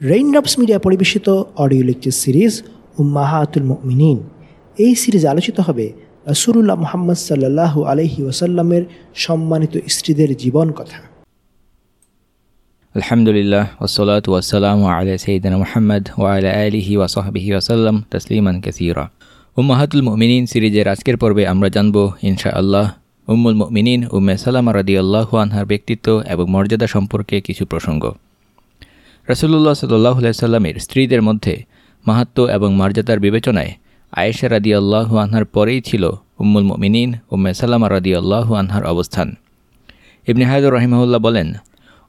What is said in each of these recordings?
Raindrops media পরিবেশিত audio lecture series উম্মাহাতুল মিনীন এই সিরিজ আলোচিত হবে রসুরুল্লাহ মোহাম্মদ সাল্লাহ আলহি ওসাল্লামের সম্মানিত স্ত্রীদের জীবন কথা। আলহামদুলিল্লাহ ওসলাত ওয়াসালাম আলা সঈদিন মোহাম্মদ ওয়ালা আলিহি ওয়াসাহবিহি ওসাল্লাম তসলিমান কাসিরা। উম্মাহাতুল মিনীন সিরিজের আজকের পর্বে আমরা জানব ইনশা আল্লাহ উম্মুল মিনীন উম্মে সালামা রাদি আল্লাহ আনহার ব্যক্তিত্ব এবং মর্যাদা সম্পর্কে কিছু প্রসঙ্গ। রসুল্লাহ সাল্লাহ সাল্লামের স্ত্রীদের মধ্যে মাহাত্ম এবং মর্যাদার বিবেচনায় আয়েশা রাদি আল্লাহু আনহার পরেই ছিল উম্মুল মিনীন উম্মে সাল্লামা রাদি আল্লাহু আনহার অবস্থান। ইবনে হায়দুর রহিমাহুল্লাহ বলেন,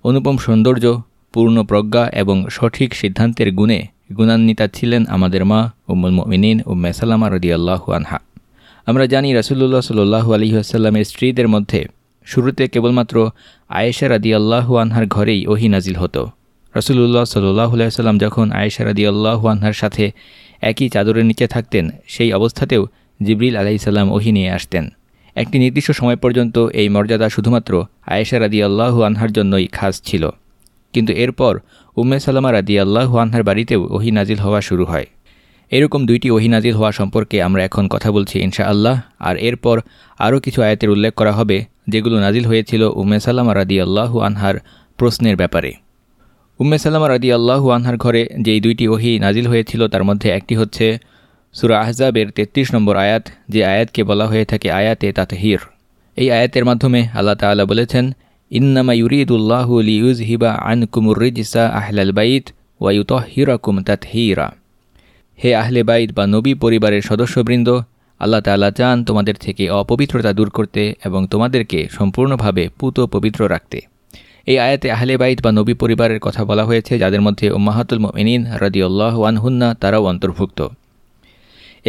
অনুপম সৌন্দর্য, পূর্ণ প্রজ্ঞা এবং সঠিক সিদ্ধান্তের গুণে গুণান্বিতা ছিলেন আমাদের মা উম্মুল মিনীন উম্মে সাল্লামা রদি আল্লাহু আনহা। আমরা জানি রাসুল্লাহ সাল্লু আলহিহাসাল্লামের স্ত্রীদের মধ্যে শুরুতে কেবলমাত্র আয়েশা রাদি আল্লাহু আনহার ঘরেই ওহি নাজিল হতো। রসুল্লাহ সাল্লাহ সাল্লাম যখন আয়েশা আল্লাহু আনহার সাথে একই চাদরের নিচে থাকতেন, সেই অবস্থাতেও জিবরিল আলাইসাল্লাম ওহি নিয়ে আসতেন। একটি নির্দিষ্ট সময় পর্যন্ত এই মর্যাদা শুধুমাত্র আয়েশা রাদি আল্লাহু আনহার জন্যই খাস ছিল। কিন্তু এরপর উম্মে সালামা রাদি আল্লাহু আনহার বাড়িতেও ওহি নাজিল হওয়া শুরু হয়। এরকম দুইটি ওহি নাজিল হওয়া সম্পর্কে আমরা এখন কথা বলছি ইনশা আল্লাহ আর এরপর আরও কিছু আয়াতের উল্লেখ করা হবে, যেগুলো নাজিল হয়েছিল উম্মে সাল্লামা রাদি আল্লাহু আনহার প্রশ্নের ব্যাপারে। উম্মে সাল্লামা রাদি আল্লাহু আনহার ঘরে যেই দুইটি ওহি নাজিল হয়েছিল, তার মধ্যে একটি হচ্ছে সুরা আহজাবের তেত্রিশ নম্বর আয়াত। যে আয়াতকে বলা হয়ে থাকে আয়াতে তাতহির। এই আয়াতের মাধ্যমে আল্লাহ তালা বলেছেন, ইন্নামা ইউরিদুল্লাহ লিউজ হিবা আন কুমুরিজসা আহলাল বাইত ওয়ায়ুত হিরাকুম তাতহিরা। হে আহলে বাইদ বা নবী পরিবারের সদস্যবৃন্দ, আল্লাহ তাল্লাহ চান তোমাদের থেকে অপবিত্রতা দূর করতে এবং তোমাদেরকে সম্পূর্ণভাবে পুত পবিত্র রাখতে। এই আয়াতে আহলে বাইদ বা নবী পরিবারের কথা বলা হয়েছে, যাদের মধ্যে উম্মাহাতুল মিনীন রাদিউল্লাহ ওয়ানহুন্না তারাও অন্তর্ভুক্ত।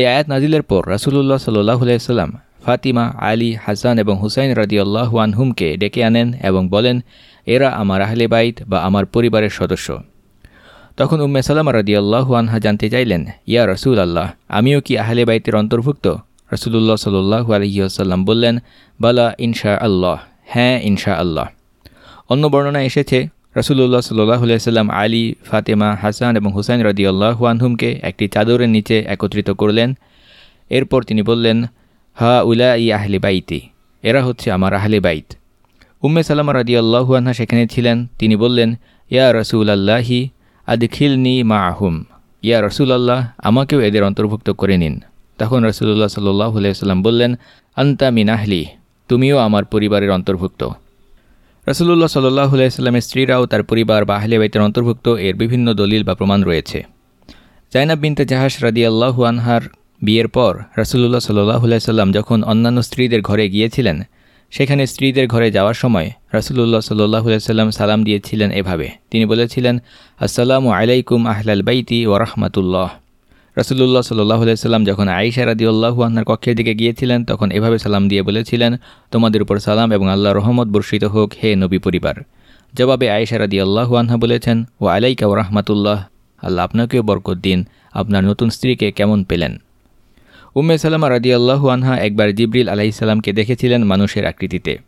এই আয়াত নাজিলের পর রাসুলুল্লাহ সাল্লাহ সাল্লাম ফাতিমা, আলী, হাসান এবং হুসাইন রাদিউল্লাহ ওয়ানহুমকে ডেকে আনেন এবং বলেন, এরা আমার আহলে বাইত বা আমার পরিবারের সদস্য। তখন উম্মে সালামা রাদিয়াল্লাহু আনহা জানতে চাইলেন, ইয়া রসুল আল্লাহ আমিও কি আহলে বাইতের অন্তর্ভুক্ত? রসুলুল্লাহ সাল্লু আলহিউসাল্লাম বললেন, বালা ইনশা আল্লাহ হ্যাঁ ইনশা আল্লাহ অন্য বর্ণনা এসেছে রসুল্লাহ সাল্লাহ সাল্লাম আলী, ফাতেমা, হাসান এবং হুসাইন রদিয়াল্লাহু আনহুমকে একটি চাদরের নিচে একত্রিত করলেন। এরপর তিনি বললেন, হা উলা ই আহলে বাইতি, এরা হচ্ছে আমার আহলে বাইত। উম্মে সালামা রাদিয়াল্লাহু আনহা সেখানে ছিলেন। তিনি বললেন, ইয়া রসুল আল্লাহি আদখিলনি মা আহুম ইয়া রসুলাল্লাহ, আমাকেও এদের অন্তর্ভুক্ত করে নিন। তখন রসুল্লাহ সাল্লাহ সাল্লাম বললেন, আন্তা মিনাহলি তুমিও আমার পরিবারের অন্তর্ভুক্ত। রসুল্লাহ সাল্লাহ সাল্লামের স্ত্রীরাও তার পরিবার বা আহলে বাইতের অন্তর্ভুক্ত এর বিভিন্ন দলিল বা প্রমাণ রয়েছে। জাইনাব বিনতে জাহাস রাদি আল্লাহু আনহার বিয়ের পর রসুল্লাহ সাল্লাহ সাল্লাম যখন অন্যান্য স্ত্রীদের ঘরে গিয়েছিলেন, সেখানে স্ত্রীদের ঘরে যাওয়ার সময় রাসুলুল্লাহ সাল্লাহ সালাম দিয়েছিলেন এভাবে। তিনি বলেছিলেন, আসসালামু আলাইকুম আহলাল বাইতি ও রহমতুল্লাহ। রসুল্লাহ সাল্লাহ সাল্লাম যখন আইসা রাদিউল্লাহু আহ্নার কক্ষের দিকে গিয়েছিলেন, তখন এভাবে সালাম দিয়ে বলেছিলেন, তোমাদের উপর সালাম এবং আল্লাহ রহমত বর্ষিত হোক, হে নবী পরিবার। জবাবে আয়েশা রাদি আল্লাহু আনহা বলেছেন ও আলাইকা ও রহমতুল্লাহ, আল্লাহ আপনাকেও বরকত দিন, আপনার নতুন স্ত্রীকে কেমন পেলেন? উম্মে সালামা রাদি আল্লাহু আনহা একবার জিবরিল আলাইসাল্লামকে দেখেছিলেন মানুষের আকৃতিতে।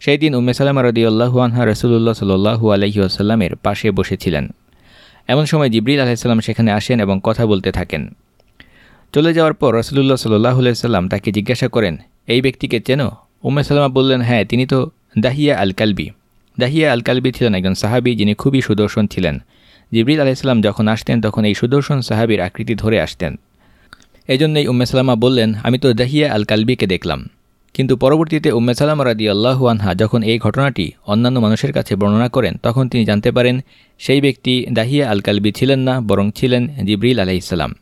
সেই দিন উম্মে সালামা রদি আল্লাহু আনহা রসুল্লাহ সাল্লু আলহি আসাল্লামের পাশে বসেছিলেন। এমন সময় জিবরিল আলাইসাল্লাম সেখানে আসেন এবং কথা বলতে থাকেন। চলে যাওয়ার পর রসুল্লাহ সাল্লাহ সাল্লাম তাকে জিজ্ঞাসা করেন, এই ব্যক্তিকে চেনো? উম্মে সালামা বললেন হ্যাঁ তিনি তো দাহিয়া আল কালবি দাহিয়া আল কালবি ছিলেন একজন সাহাবি যিনি খুবই সুদর্শন ছিলেন। জিবরিল আলাইসাল্লাম যখন আসতেন, তখন এই সুদর্শন সাহাবির আকৃতি ধরে আসতেন। এজন্যই উম্মে সালামা বললেন, আমি তো দাহিয়া আল কালবিকে দেখলাম। কিন্তু পরবর্তীতে উম্মে সালাম রাদি আল্লাহু আনহা যখন এই ঘটনাটি অন্যান্য মানুষের কাছে বর্ণনা করেন, তখন তিনি জানতে পারেন, সেই ব্যক্তি দাহিয়া আল কালবি ছিলেন না, বরং ছিলেন জিবরিল আলাইসাল্লাম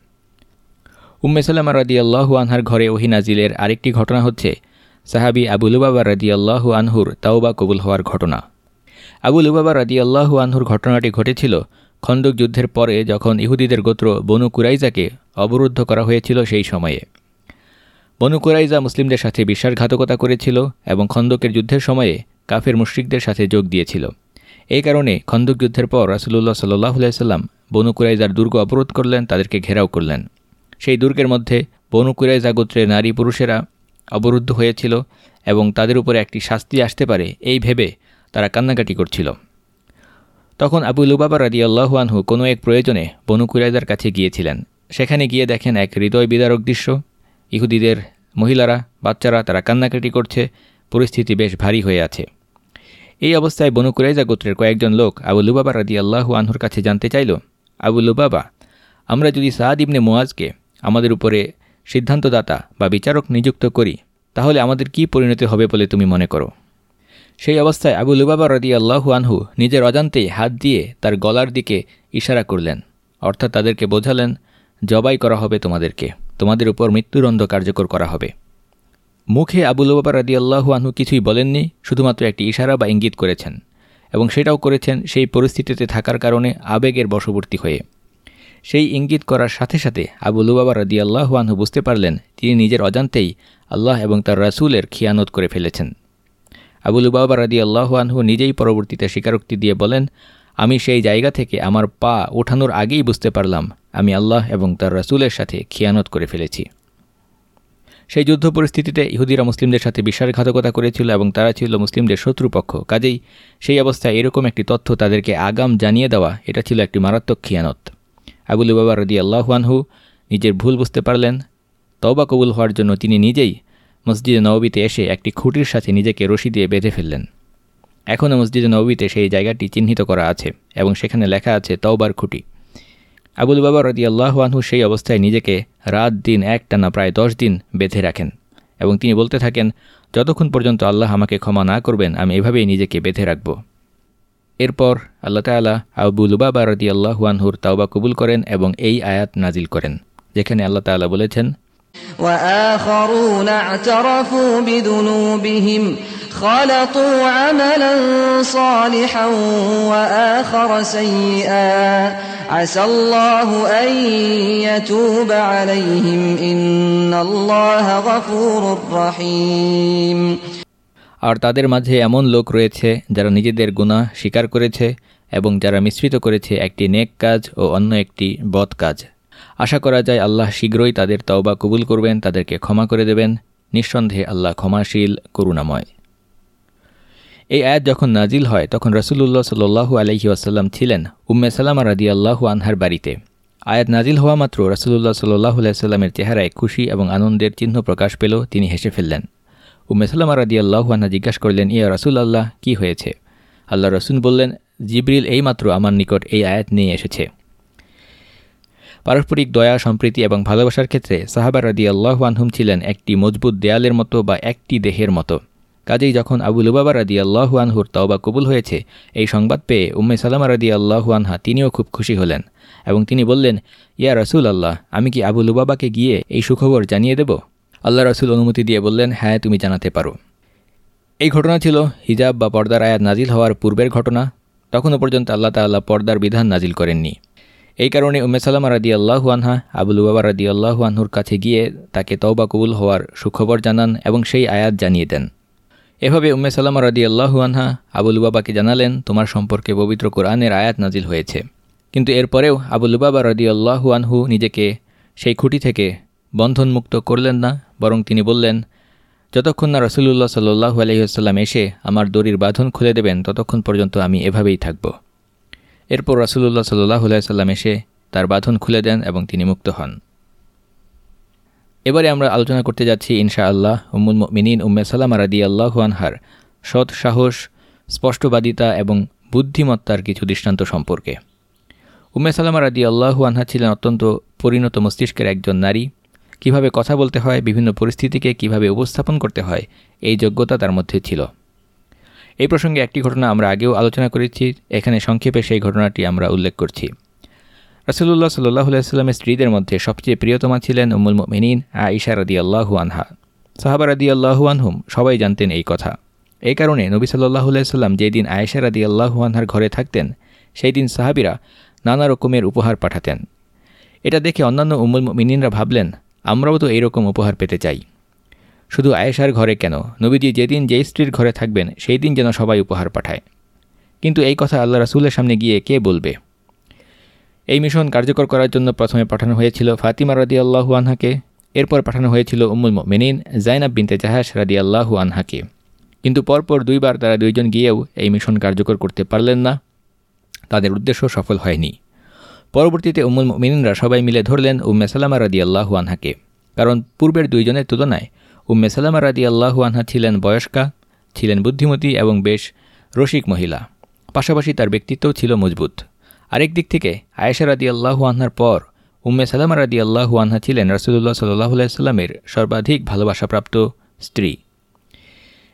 উম্মে সালাম রাদি আল্লাহু আনহার ঘরে ওহিনাজিলের আরেকটি ঘটনা হচ্ছে সাহাবি আবুলুবাবা রাদি আল্লাহু আনহুর তাওবা কবুল হওয়ার ঘটনা। আবুলুবাবা রাদি আল্লাহু আনহুর ঘটনাটি ঘটেছিল খন্দক যুদ্ধের পরে, যখন ইহুদিদের গোত্র বনু কুরাইজাকে অবরুদ্ধ করা হয়েছিল সেই সময়ে। বনু কুরাইজা মুসলিমদের সাথে বিশ্বাসঘাতকতা করেছিল এবং খন্দকের যুদ্ধের সময়ে কাফের মুশ্রিকদের সাথে যোগ দিয়েছিল। এই কারণে খন্দক যুদ্ধের পর রাসুলুল্লাহ সাল্লাহ সাল্লাম কুরাইজার দুর্গ অবরোধ করলেন, তাদেরকে ঘেরাও করলেন। সেই দুর্গের মধ্যে বনু কুরাইজা গোত্রের নারী পুরুষেরা অবরুদ্ধ হয়েছিল এবং তাদের উপরে একটি শাস্তি আসতে পারে এই ভেবে তারা কান্নাকাটি করছিল। তখন আবু লুবাবা রাদি আল্লাহুয়ানহু কোনো এক প্রয়োজনে বনু কুরাইদার কাছে গিয়েছিলেন। সেখানে গিয়ে দেখেন এক হৃদয় বিদারক দৃশ্য। ইহুদিদের মহিলারা, বাচ্চারা তারা কান্নাকাটি করছে, পরিস্থিতি বেশ ভারী হয়ে আছে। এই অবস্থায় বনু কুরাইজা গোত্রের কয়েকজন লোক আবু লুবাবা রাদি আল্লাহু আনহুর কাছে জানতে চাইল, আবু লুবাবা, আমরা যদি সাদ ইবনে মোয়াজকে আমাদের উপরে সিদ্ধান্তদাতা বা বিচারক নিযুক্ত করি, তাহলে আমাদের কি পরিণতি হবে বলে তুমি মনে করো? সেই অবস্থায় আবু লুবাবা রদি আল্লাহু আনহু নিজের অজান্তেই হাত দিয়ে তার গলার দিকে ইশারা করলেন, অর্থাৎ তাদেরকে বোঝালেন জবাই করা হবে তোমাদেরকে। তোমাদের উপর মৃত্যুদণ্ড কার্যকর করা হবে। মুখে আবু লুবাবা রদি আল্লাহু আনহু কিছুই বলেননি, শুধুমাত্র একটি ইশারা বা ইঙ্গিত করেছেন এবং সেটাও করেছেন সেই পরিস্থিতিতে থাকার কারণে আবেগের বশবর্তী হয়ে। সেই ইঙ্গিত করার সাথে সাথে আবু লুবাবা আল্লাহু আনহু বুঝতে পারলেন, তিনি নিজের অজান্তেই আল্লাহ এবং তার রাসুলের খিয়ানত করে ফেলেছেন। আবুল বাবা রাদি আল্লাহানহু নিজেই পরবর্তীতে স্বীকারোক্তি দিয়ে বলেন আমি সেই জায়গা থেকে আমার পা ওঠানোর আগেই বুঝতে পারলাম, আমি আল্লাহ এবং তার রাসুলের সাথে খিয়ানত করে ফেলেছি। সেই যুদ্ধ পরিস্থিতিতে ইহুদিরা মুসলিমদের সাথে বিশ্বাসঘাতকতা করেছিল এবং তারা ছিল মুসলিমদের শত্রুপক্ষ। কাজেই সেই অবস্থায় এরকম একটি তথ্য তাদেরকে আগাম জানিয়ে দেওয়া, এটা ছিল একটি মারাত্মক খিয়ানত। আবুল বাবা রদি আল্লাহানহু নিজের ভুল বুঝতে পারলেন। তওবা কবুল হওয়ার জন্য তিনি নিজেই মসজিদে নবীতে এসে একটি খুঁটির সাথে নিজেকে রশি দিয়ে বেঁধে ফেললেন। এখনও মসজিদে নবীতে সেই জায়গাটি চিহ্নিত করা আছে এবং সেখানে লেখা আছে তওবার খুঁটি আবুল বাবা রদি আল্লাহানহু সেই অবস্থায় নিজেকে রাত দিন এক টানা প্রায় দশ দিন বেঁধে রাখেন এবং তিনি বলতে থাকেন যতক্ষণ পর্যন্ত আল্লাহ আমাকে ক্ষমা না করবেন আমি এভাবেই নিজেকে বেঁধে রাখব এরপর আল্লাহ তালা আবুল বাবা রদি আল্লাহুয়ানহুর তাওবা কবুল করেন এবং এই আয়াত নাজিল করেন যেখানে আল্লাহ তালা বলেছেন وآخرون اعترفوا بذنوبهم خلطوا عملا صالحا وآخر سيئا عسى الله أن يتوب عليهم إن الله غفور رحيم আর তাদের মাঝে এমন লোক রয়েছে যারা নিজেদের গুণা স্বীকার করেছে এবং যারা মিশ্রিত করেছে একটি নেক কাজ ও অন্য একটি বদ কাজ আশা করা যায় আল্লাহ শীঘ্রই তাদের তওবা কবুল করবেন তাদেরকে ক্ষমা করে দেবেন নিঃসন্দেহে আল্লাহ ক্ষমাশীল করুণাময় এই আয়াত যখন নাজিল হয়, তখন রসুল্লাহ সাল্লু আলহি আসাল্লাম ছিলেন উম্মে সালামা রাদি আল্লাহু আনহার বাড়িতে। আয়াত নাজিল হওয়া মাত্র রসুল্লাহ সাল্লাহ আলাইস্লামের চেহারায় খুশি এবং আনন্দের চিহ্ন প্রকাশ পেল, তিনি হেসে ফেললেন। উম্মে সাল্লামা রাদি আল্লাহু আনহা জিজ্ঞাসা করলেন, ইয়া রসুল আল্লাহ কী হয়েছে? আল্লাহ রসুল বললেন, জিবরিল এইমাত্র আমার নিকট এই আয়াত নিয়ে এসেছে। পারস্পরিক দয়া, সম্প্রীতি এবং ভালোবাসার ক্ষেত্রে সাহাবার রাদি আল্লাহ আনহুম ছিলেন একটি মজবুত দেয়ালের মতো বা একটি দেহের মতো। কাজেই যখন আবু লুবাবা রাদি আল্লাহু আনহুর তওবা কবুল হয়েছে, এই সংবাদ পেয়ে উম্মে সালামা রাদি আল্লাহু আনহা তিনিও খুব খুশি হলেন এবং তিনি বললেন, ইয়া রসুল আল্লাহ আমি কি আবু লুবাবাকে গিয়ে এই সুখবর জানিয়ে দেব? আল্লাহ রসুল অনুমতি দিয়ে বললেন হ্যাঁ তুমি জানাতে পারো। এই ঘটনা ছিল হিজাব বা পর্দার আয়াত নাজিল হওয়ার পূর্বের ঘটনা। তখনও পর্যন্ত আল্লাহ তাল্লাহ পর্দার বিধান নাজিল করেননি। এই কারণে উম্মে সালামা রাদি আল্লাহু আনহা আবুল বাবা রাদি আল্লাহু আনহুর কাছে গিয়ে তাকে তওবা কবুল হওয়ার সুখবর জানান এবং সেই আয়াত জানিয়ে দেন। এভাবে উম্মে সালামা রাদি আল্লাহু আনহা আবুল জানালেন, তোমার সম্পর্কে পবিত্র কোরআনের আয়াত নাজিল হয়েছে। কিন্তু এরপরেও আবুল বাবা রাদি আল্লাহু আনহু নিজেকে সেই খুঁটি থেকে বন্ধনমুক্ত করলেন না, বরং তিনি বললেন, যতক্ষণ না রসুল্লাহ সাল্লু আলহিহাস্লাম এসে আমার দড়ির বাঁধন খুলে দেবেন, ততক্ষণ পর্যন্ত আমি এভাবেই থাকব। এরপর রাসুল্লাহ সাল্লাহ সাল্লাম এসে তার বাঁধন খুলে দেন এবং তিনি মুক্ত হন। এবারে আমরা আলোচনা করতে যাচ্ছি ইনশা আল্লাহ উম্মুল মিনিন উম্মে সালাম রাদি আল্লাহ আনহার সৎ সাহস, স্পষ্টবাদিতা এবং বুদ্ধিমত্তার কিছু দৃষ্টান্ত সম্পর্কে। উম্মে সালামা রাদি আল্লাহু আনহা ছিলেন অত্যন্ত পরিণত মস্তিষ্কের একজন নারী। কীভাবে কথা বলতে হয়, বিভিন্ন পরিস্থিতিকে কীভাবে উপস্থাপন করতে হয়, এই যোগ্যতা তার মধ্যে ছিল। এই প্রসঙ্গে একটি ঘটনা আমরা আগেও আলোচনা করেছি, এখানে সংক্ষেপে সেই ঘটনাটি আমরা উল্লেখ করছি। রাসুল্লাহ সাল্লাহ সাল্লামের স্ত্রীদের মধ্যে সবচেয়ে প্রিয়তমা ছিলেন উমুল মিনীন আইসা রদি আল্লাহু আনহা। সাহাবা রদি আল্লাহু আনহুম সবাই জানতেন এই কথা। এই কারণে নবী সাল্লাহ সাল্লাম যেদিন আয়েশা রাদি আল্লাহু আনহার ঘরে থাকতেন সেই দিন সাহাবিরা নানা রকমের উপহার পাঠাতেন। এটা দেখে অন্যান্য উমুল মিনীনরা ভাবলেন, আমরাও তো এইরকম উপহার পেতে চাই। শুধু আয়েশার ঘরে কেন? নবীজি যেদিন যেই স্ত্রীর ঘরে থাকবেন সেই দিন যেন সবাই উপহার পাঠায়। কিন্তু এই কথা আল্লাহ রাসুলের সামনে গিয়ে কে বলবে? এই মিশন কার্যকর করার জন্য প্রথমে পাঠানো হয়েছিল ফাতিমা রাদি আল্লাহু আনহাকে, এরপর পাঠানো হয়েছিল উম্মুল মেনিন জাইনাব বিনতে জাহাস রাদি আল্লাহু আনহাকে। কিন্তু পরপর দুইবার তারা দুইজন গিয়েও এই মিশন কার্যকর করতে পারলেন না। তাদের উদ্দেশ্য সফল হয়নি। পরবর্তীতে উম্মুল মিনিনরা সবাই মিলে ধরলেন উম্মে সালামা রাদি আল্লাহু আনহাকে। কারণ পূর্বের দুইজনের তুলনায় উম্মে সালামা রাদি আল্লাহু আনহা ছিলেন বয়স্কা, ছিলেন বুদ্ধিমতী এবং বেশ রসিক মহিলা। পাশাপাশি তার ব্যক্তিত্বও ছিল মজবুত। আরেক দিক থেকে আয়েশা রাদি আল্লাহু আনহার পর উম্মে সালামা রাদি আল্লাহু আনহা ছিলেন রসুল্লাহ সাল্লাহ সাল্লামের সর্বাধিক ভালোবাসাপ্রাপ্ত স্ত্রী।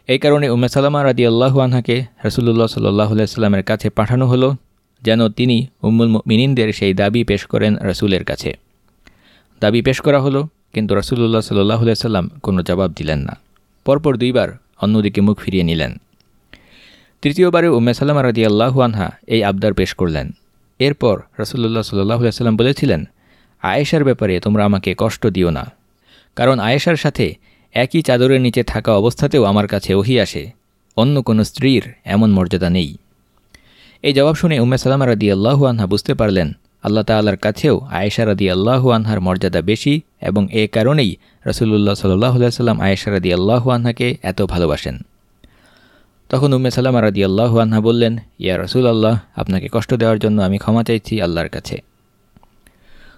এই কারণে উম্মে সালামা রাদি আল্লাহু আনহাকে রসুল্লাহ সাল্লাহ সাল্লামের কাছে পাঠানো হলো, যেন তিনি উম্মুল মিনিনদের সেই দাবি পেশ করেন রসুলের কাছে। দাবি পেশ করা হলো, কিন্তু রসুল্লাহ সাল্লাহ সাল্লাম কোনো জবাব দিলেন না। পরপর দুইবার অন্যদিকে মুখ ফিরিয়ে নিলেন। তৃতীয়বারে উম্মে সাল্লামা রাদি আল্লাহু আনহা এই আবদার পেশ করলেন। এরপর রসুল্লাহ সাল্লাহ সাল্লাম বলেছিলেন, আয়েশার ব্যাপারে তোমরা আমাকে কষ্ট দিও না, কারণ আয়েশার সাথে একই চাদরের নিচে থাকা অবস্থাতেও আমার কাছে ওহি আসে, অন্য কোনো স্ত্রীর এমন মর্যাদা নেই। এই জবাব শুনে উম্মে সালামা রাদি আল্লাহু আনহা বুঝতে পারলেন, আল্লাহ তাল্লার কাছেও আয়েশা রাদি আল্লাহু আনহার মর্যাদা বেশি এবং এ কারণেই রসুল্লাহ সাল্লাহ সাল্লাম আয়েশা রাদি আল্লাহু আনহাকে এত ভালোবাসেন। তখন উম্মে সালামা রাদি আল্লাহু আনহা বললেন, ইয়া রসুল আল্লাহ আপনাকে কষ্ট দেওয়ার জন্য আমি ক্ষমা চাইছি আল্লাহর কাছে।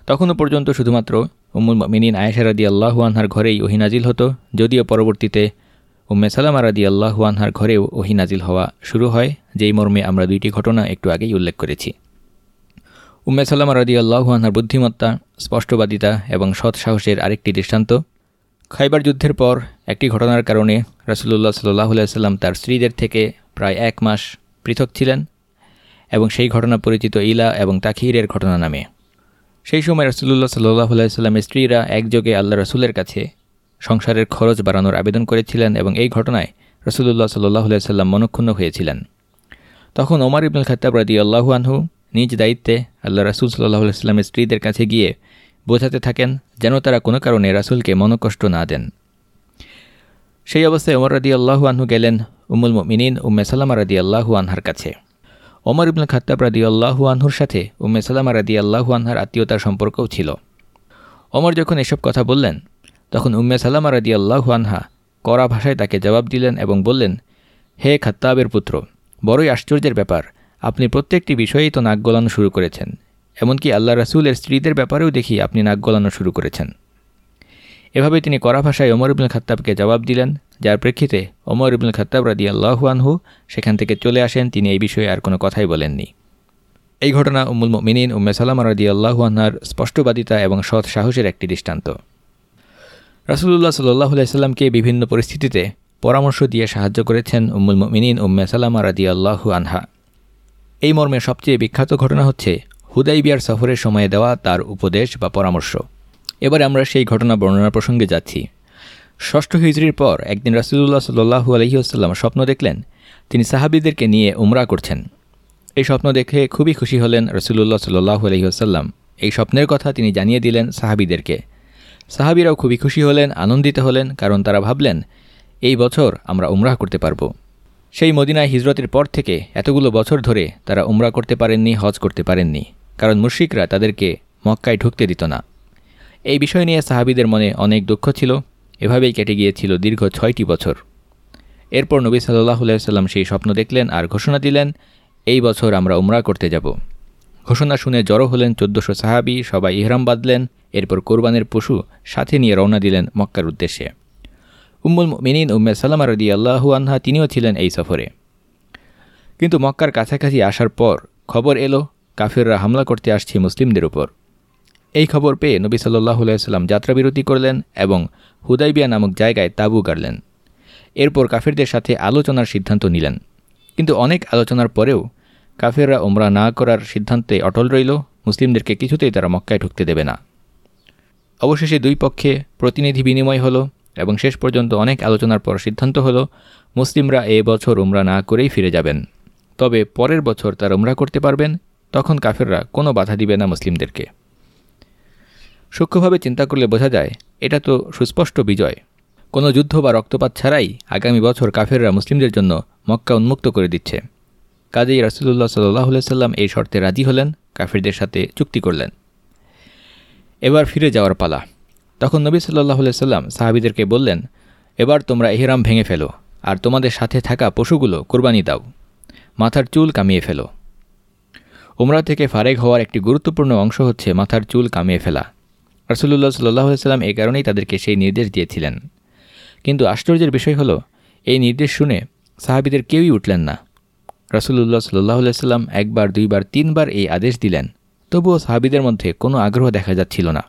তখনও পর্যন্ত শুধুমাত্র উম্মুল মিনিন আয়েশা রাদি আল্লাহু আনহার ঘরেই ওহিনাজিল হতো, যদিও পরবর্তীতে উম্মে সালামা রাদি আল্লাহু আনহার ঘরেও ওহিনাজিল হওয়া শুরু হয়, যেই মর্মে আমরা দুইটি ঘটনা একটু আগেই উল্লেখ করেছি। উম্মে সাল্লামা রাদি আল্লাহু আনহার বুদ্ধিমত্তা, স্পষ্টবাদিতা এবং সৎ সাহসের আরেকটি দৃষ্টান্ত খাইবার যুদ্ধের পর একটি ঘটনার কারণে রাসুলুল্লাহ সাল্লাহ সাল্লাম তার স্ত্রীদের থেকে প্রায় এক মাস পৃথক ছিলেন এবং সেই ঘটনা পরিচিত ইলা এবং তাখিরের ঘটনা নামে। সেই সময় রসুল্লাহ সাল্লাহ সাল্লামের স্ত্রীরা একযোগে আল্লাহ রসুলের কাছে সংসারের খরচ বাড়ানোর আবেদন করেছিলেন এবং এই ঘটনায় রসুল্লাহ সাল্লাহ সাল্লাম মনক্ষুণ্ণ হয়েছিলেন। তখন ওমর ইবনুল খাত্তাব রাদি আল্লাহু আনহু নিজ দায়িত্বে আল্লাহ রাসুল সাল্লাহ সাল্লামের স্ত্রীদের কাছে গিয়ে বোঝাতে থাকেন যেন তারা কোনো কারণে রাসুলকে মনকষ্ট না দেন। সেই অবস্থায় ওমর রাদি আল্লাহু আনহু গেলেন উমুল মিনিন উম্মে সাল্লামা রাদি আল্লাহু আনহার কাছে। ওমর ইবনুল খাত্তাব রাদি আল্লাহু আনহুর সাথে উম্মে সাল্লামা রাদি আল্লাহু আনহার আত্মীয়তার সম্পর্কও ছিল। ওমর যখন এসব কথা বললেন, তখন উম্মে সাল্লামা রাদি আল্লাহু আনহা কড়া ভাষায় তাকে জবাব দিলেন এবং বললেন, হে খাত্তাবের পুত্র, বড়ই আশ্চর্যের ব্যাপার, আপনি প্রত্যেকটি বিষয়েই তো নাক গলানো শুরু করেছেন। এমনকি আল্লাহ রাসুলের স্ত্রীদের ব্যাপারেও দেখি আপনি নাক গলানো শুরু করেছেন। এভাবে তিনি কড়া ভাষায় ওমর ইবুল খাত্তাবকে জবাব দিলেন, যার প্রেক্ষিতে ওমর ইবুল খাত্তাব রাদি আল্লাহু আনহু সেখান থেকে চলে আসেন। তিনি এই বিষয়ে আর কোনো কথাই বলেননি। এই ঘটনা উম্মুল মিনিন উম্মে সালামা রাদি আল্লাহু আনহার স্পষ্টবাদিতা এবং সৎ সাহসের একটি দৃষ্টান্ত। রাসুলুল্লাহ সাল্লাহ সাল্লামকে বিভিন্ন পরিস্থিতিতে পরামর্শ দিয়ে সাহায্য করেছেন উম্মুল মিনিন উম্মে সালামা রাদি আল্লাহু আনহা। এই মর্মে সবচেয়ে বিখ্যাত ঘটনা হচ্ছে হুদাইবিয়ার সফরের সময়ে দেওয়া তার উপদেশ বা পরামর্শ। এবার আমরা সেই ঘটনা বর্ণনা প্রসঙ্গে যাচ্ছি। ষষ্ঠ হিজড়ির পর একদিন রাসুলুল্লাহ সাল্লু আলহিউসাল্লাম স্বপ্ন দেখলেন, তিনি সাহাবিদেরকে নিয়ে উমরা করছেন। এই স্বপ্ন দেখে খুবই খুশি হলেন রসুল্লাহ সাল্লু আলহিউসাল্লাম এই স্বপ্নের কথা তিনি জানিয়ে দিলেন সাহাবিদেরকে। সাহাবিরাও খুবই খুশি হলেন, আনন্দিত হলেন, কারণ তারা ভাবলেন, এই বছর আমরা উমরাহ করতে পারব। সেই মদিনায় হিজরতের পর থেকে এতগুলো বছর ধরে তারা উমরা করতে পারেননি, হজ করতে পারেননি। কারণ মুর্শিকরা তাদেরকে মক্কায় ঢুকতে দিত না। এই বিষয় নিয়ে সাহাবিদের মনে অনেক দুঃখ ছিল। এভাবেই কেটে গিয়েছিল দীর্ঘ ছয়টি বছর। এরপর নবী সাল্লাহ সাল্লাম সেই স্বপ্ন দেখলেন আর ঘোষণা দিলেন, এই বছর আমরা উমরা করতে যাব। ঘোষণা শুনে জড়ো হলেন চোদ্দশো সাহাবি, সবাই ইহরাম বাঁধলেন। এরপর কোরবানের পশু সাথে নিয়ে রওনা দিলেন মক্কার উদ্দেশ্যে। উম্মুল মিনিন উম্মে সালামা রদি আল্লাহু আনহা তিনিও ছিলেন এই সফরে। কিন্তু মক্কার কাছাকাছি আসার পর খবর এলো কাফিররা হামলা করতে আসছে মুসলিমদের উপর। এই খবর পেয়ে নবী সাল্লাহ সাল্লাম যাত্রাবিরতি করলেন এবং হুদাইবিয়া নামক জায়গায় তাবু গাড়লেন। এরপর কাফিরদের সাথে আলোচনার সিদ্ধান্ত নিলেন। কিন্তু অনেক আলোচনার পরেও কাফেররা ওমরা না করার সিদ্ধান্তে অটল রইল, মুসলিমদেরকে কিছুতেই তারা মক্কায় ঢুকতে দেবে না। অবশেষে দুই পক্ষে প্রতিনিধি বিনিময় হলো এবং শেষ পর্যন্ত অনেক আলোচনার পর সিদ্ধান্ত হলো, মুসলিমরা এ বছর উমরা না করেই ফিরে যাবেন। তবে পরের বছর তারা উমরা করতে পারবেন তখন কাফেররা কোনো বাধা দিবে না মুসলিমদেরকে। সূক্ষ্মভাবে চিন্তা করলে বোঝা যায়, এটা তো সুস্পষ্ট বিজয়। কোনো যুদ্ধ বা রক্তপাত ছাড়াই আগামী বছর কাফেররা মুসলিমদের জন্য মক্কা উন্মুক্ত করে দিচ্ছে। কাজেই রাসুলুল্লাহ সাল্লাহ সাল্লাম এই শর্তে রাজি হলেন, কাফিরদের সাথে চুক্তি করলেন। এবার ফিরে যাওয়ার পালা। তখন নবী সাল্লাহ সাল্লাম সাহাবিদেরকে বললেন, এবার তোমরা এহেরাম ভেঙে ফেলো, আর তোমাদের সাথে থাকা পশুগুলো কোরবানি দাও। মাথার চুল কামিয়ে ফেলো। উমরা থেকে ফারেক হওয়ার একটি গুরুত্বপূর্ণ অংশ হচ্ছে মাথার চুল কামিয়ে ফেলা। রসুল্লাহ সাল্লাহ সাল্লাম এই কারণেই তাদেরকে সেই নির্দেশ দিয়েছিলেন। কিন্তু আশ্চর্যের বিষয় হলো, এই নির্দেশ শুনে সাহাবিদের কেউই উঠলেন না। রসুল্লাহ সাল্লাহ সাল্লাম একবার, দুইবার, তিনবার এই আদেশ দিলেন। তবুও সাহাবিদের মধ্যে কোনো আগ্রহ দেখা যাচ্ছিল না।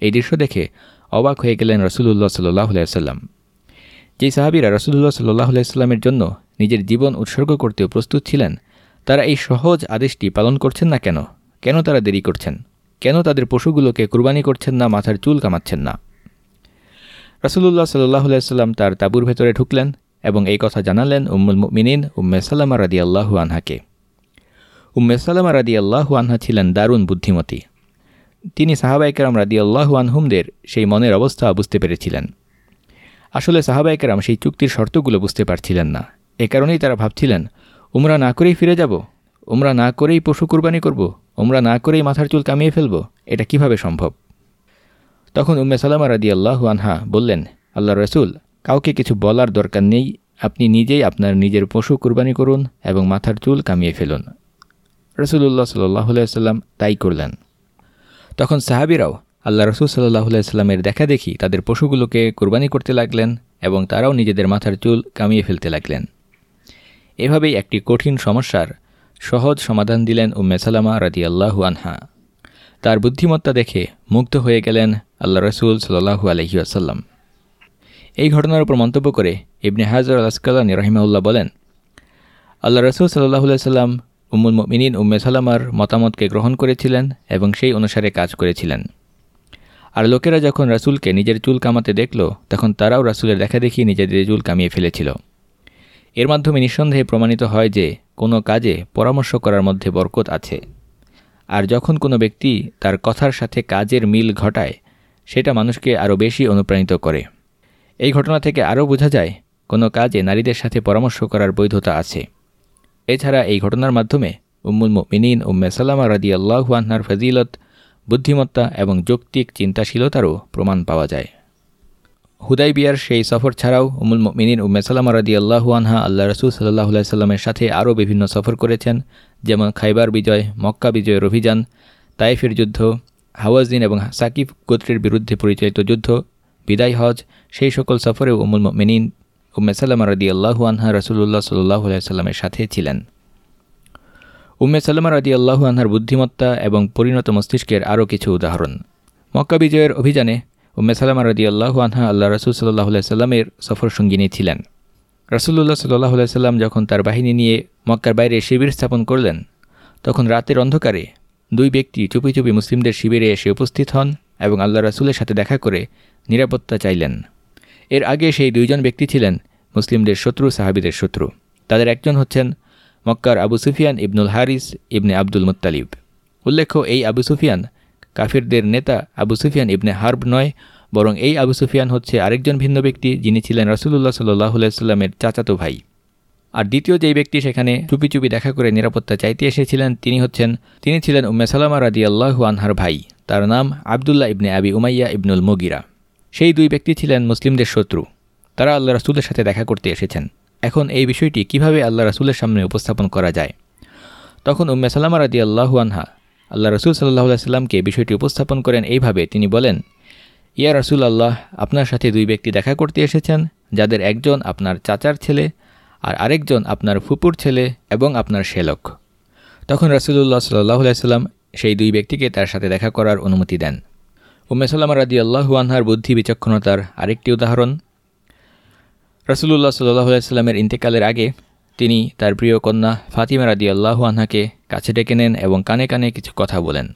এই দৃশ্য দেখে অবাক হয়ে গেলেন রসুল্লাহ সাল্লাহ সাল্লাম যেই সাহাবিরা রসুল্লাহ সাল্লাহ সাল্লামের জন্য নিজের জীবন উৎসর্গ করতেও প্রস্তুত ছিলেন তারা এই সহজ আদেশটি পালন করছেন না কেন? কেন তারা দেরি করছেন? কেন তাদের পশুগুলোকে কুরবানি করছেন না, মাথার চুল কামাচ্ছেন না? রসুল্লাহ সাল্লাহ সাল্লাম তার তাবুর ভেতরে ঢুকলেন এবং এই কথা জানালেন উম্মুল মিনিন উম্মে সাল্লামা রাদি আল্লাহু আনহাকে। উম্মে সাল্লামা রাদি আল্লাহু আনহা ছিলেন দারুণ বুদ্ধিমতী। তিনি সাহাবাইকেরাম রাদি আল্লাহু আনহুমদের সেই মনের অবস্থা বুঝতে পেরেছিলেন। আসলে সাহাবাইকেরাম সেই চুক্তির শর্তগুলো বুঝতে পারছিলেন না। এ কারণেই তারা ভাবছিলেন উমরা না করেই ফিরে যাব? উমরা না করেই পশু কুরবানি করব? উমরা না করেই মাথার চুল কামিয়ে ফেলব? এটা কীভাবে সম্ভব? তখন উম্মে সালামা রাদি আল্লাহু আনহা বললেন আল্লাহ রসুল, কাউকে কিছু বলার দরকার নেই। আপনি নিজেই আপনার নিজের পশু কুরবানি করুন এবং মাথার চুল কামিয়ে ফেলুন। রসুল্লাহ সাল্লাহ সাল্লাম তাই করলেন। তখন সাহাবিরাও আল্লাহ রসুল সাল্লাহ সাল্লামের দেখা দেখি তাদের পশুগুলোকে কুরবানি করতে লাগলেন এবং তারাও নিজেদের মাথার চুল কামিয়ে ফেলতে লাগলেন। এভাবেই একটি কঠিন সমস্যার সহজ সমাধান দিলেন উম্মে সালামা রাদি আল্লাহু আনহা। তার বুদ্ধিমত্তা দেখে মুগ্ধ হয়ে গেলেন আল্লাহ রসুল সাল্লাহু আলহিউসাল্লাম এই ঘটনার উপর মন্তব্য করে ইবনে হাজর আলাসকালানি রহিমাউল্লাহ বলেন, আল্লাহ রসুল সাল্লাহ সাল্লাম উম্মুল মিনিন উম্মে সালামার মতামতকে গ্রহণ করেছিলেন এবং সেই অনুসারে কাজ করেছিলেন। আর লোকেরা যখন রাসুলকে নিজের চুল কামাতে দেখল, তখন তারাও রাসুলের দেখা দেখি নিজেদের চুল কামিয়ে ফেলেছিল। এর মাধ্যমে নিঃসন্দেহে প্রমাণিত হয় যে কোনো কাজে পরামর্শ করার মধ্যে বরকত আছে। আর যখন কোনো ব্যক্তি তার কথার সাথে কাজের মিল ঘটায়, সেটা মানুষকে আরও বেশি অনুপ্রাণিত করে। এই ঘটনা থেকে আরও বোঝা যায়, কোনো কাজে নারীদের সাথে পরামর্শ করার বৈধতা আছে। এছাড়া এই ঘটনার মাধ্যমে উম্মুল মিনিন উম্মে সাল্লামা রাদি আল্লাহু আহনার ফজিলত, বুদ্ধিমত্তা এবং যৌক্তিক চিন্তাশীলতারও প্রমাণ পাওয়া যায়। হুদাই বিয়ার সেই সফর ছাড়াও উমুল মিনিন উম্মে সাল্লামা রাদি আল্লাহু আনহা আল্লাহ রসুল সাল্লাহ সাল্লামের সাথে আরও বিভিন্ন সফর করেছেন, যেমন খাইবার বিজয়, মক্কা বিজয়ের অভিযান, তাইফের যুদ্ধ হাওয়াজদিন এবং সাকিব গোত্রের বিরুদ্ধে পরিচালিত যুদ্ধ, বিদায় হজ, সেই সকল সফরেও উমুল মিনিন উম্মে সাল্লামা রাদি আল্লাহু আনহা রসুল্লাহ সাল্লাহ সাল্লামের সাথে ছিলেন। উম্মে সাল্লামা রাদি আল্লাহু আনহার বুদ্ধিমত্তা এবং পরিণত মস্তিষ্কের আরও কিছু উদাহরণ। মক্কা বিজয়ের অভিযানে উম্মে সাল্লামা রদি আল্লাহু আনহা আল্লাহ রসুল সাল্লাহ সাল্লামের সফর সঙ্গিনী ছিলেন রসুল্লাহ সাল্লাহ সাল্লাম যখন তার বাহিনী নিয়ে মক্কার বাইরে শিবির স্থাপন করলেন, তখন রাতের অন্ধকারে দুই ব্যক্তি চুপি চুপি মুসলিমদের শিবিরে এসে উপস্থিত হন এবং আল্লাহ রসুলের সাথে দেখা করে নিরাপত্তা চাইলেন। এর আগে সেই দুইজন ব্যক্তি ছিলেন মুসলিমদের শত্রু, সাহাবিদের শত্রু। তাদের একজন হচ্ছেন মক্কার Abu Sufyan ibnul Harith ibn Abdul Muttalib. উল্লেখ্য, এই আবু সুফিয়ান কাফিরদের নেতা আবু সুফিয়ান ইবনে হার্ব নয়, বরং এই আবু সুফিয়ান হচ্ছে আরেকজন ভিন্ন ব্যক্তি, যিনি ছিলেন রসুল্লাহ সাল্লাহ সাল্লামের চাচাতো ভাই। আর দ্বিতীয় যেই ব্যক্তি সেখানে চুপি চুপি দেখা করে নিরাপত্তা চাইতে এসেছিলেন, তিনি হচ্ছেন, তিনি ছিলেন উম্মে সালামা রাদি আল্লাহু আনহার ভাই। তার নাম আবদুল্লাহ ইবনে আবি উমাইয়া ইবনুল মুগিরা। সেই দুই ব্যক্তি ছিলেন মুসলিমদের শত্রু। তারা আল্লাহ রাসুলের সাথে দেখা করতে এসেছেন। এখন এই বিষয়টি কীভাবে আল্লাহ রাসুলের সামনে উপস্থাপন করা যায়? তখন উম্মে সালামা রাদি আল্লাহু আনহা আল্লাহ রসুল সাল্লাহ সাল্লামকে বিষয়টি উপস্থাপন করেন এইভাবে। তিনি বলেন, ইয়া রসুল আল্লাহ আপনার সাথে দুই ব্যক্তি দেখা করতে এসেছেন, যাদের একজন আপনার চাচার ছেলে আর আরেকজন আপনার ফুপুর ছেলে এবং আপনার শেলক। তখন রসুল্লাহ সাল্লাহ সাল্লাম সেই দুই ব্যক্তিকে তার সাথে দেখা করার অনুমতি দেন। উম্মে সাল্লাম রাদি আল্লাহু আনহার বুদ্ধি বিচক্ষণতার আরেকটি উদাহরণ। রসুল্লাহ সাল্লাহ সাল্লামের ইন্তেকালের আগে তিনি তার প্রিয় কন্যা ফাতিমা রাদি আল্লাহু আনহাকে কাছে ডেকে নেন এবং কানে কানে কিছু কথা বলেন।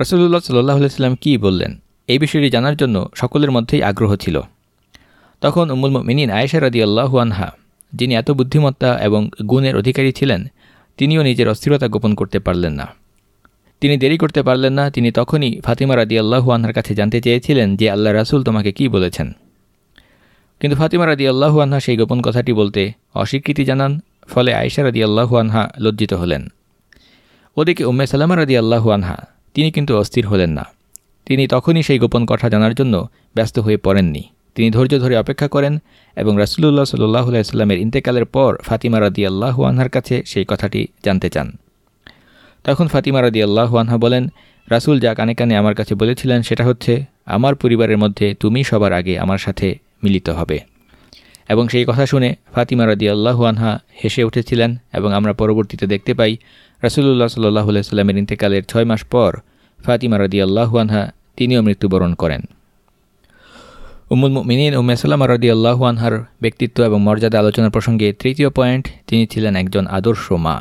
রসুল্লাহ সাল্লাহ সাল্লাম কী বললেন? এই বিষয়টি জানার জন্য সকলের মধ্যেই আগ্রহ ছিল। তখন উমুল মিনিন আয়েশা রাদি আল্লাহু আনহা, যিনি এত বুদ্ধিমত্তা এবং গুণের অধিকারী ছিলেন, তিনিও নিজের অস্থিরতা গোপন করতে পারলেন না। তিনি দেরি করতে পারলেন না, তিনি তখনই ফাতিমা রাদি আল্লাহু আনহার কাছে জানতে চেয়েছিলেন যে আল্লাহ রাসুল তোমাকে কি বলেছেন। কিন্তু ফাতিমা রাদি আল্লাহু আনহা সেই গোপন কথাটি বলতে অস্বীকৃতি জানান, ফলে আয়সা রাদি আল্লাহু আনহা লজ্জিত হলেন। ওদিকে উম্মে সালামা রাদি আল্লাহু আনহা, তিনি কিন্তু অস্থির হলেন না। তিনি তখনই সেই গোপন কথা জানার জন্য ব্যস্ত হয়ে পড়েননি। তিনি ধৈর্য ধরে অপেক্ষা করেন এবং রাসুল্লাহ সাল্লাহ সাল্লামের ইন্তেকালের পর ফাতিমা রাদি আল্লাহু আনহার কাছে সেই কথাটি জানতে চান। তখন ফাতিমা রাদি আল্লাহ আনহা বলেন, রাসুল যা কানে কানে আমার কাছে বলেছিলেন সেটা হচ্ছে, আমার পরিবারের মধ্যে তুমি সবার আগে আমার সাথে মিলিত হবে। এবং সেই কথা শুনে ফাতিমা রাদি আল্লাহু আনহা হেসে উঠেছিলেন এবং আমরা পরবর্তীতে দেখতে পাই রাসুলুল্লাহ সাল্লাহ সাল্লামের ইন্তেকালের ছয় মাস পর ফাতিমা রাদি আল্লাহু আনহা তিনিও মৃত্যুবরণ করেন। উমুল মিনীন উম্মে সাল্লামা রদি আল্লাহু আনহার ব্যক্তিত্ব এবং মর্যাদা আলোচনার প্রসঙ্গে তৃতীয় পয়েন্ট, তিনি ছিলেন একজন আদর্শ মা।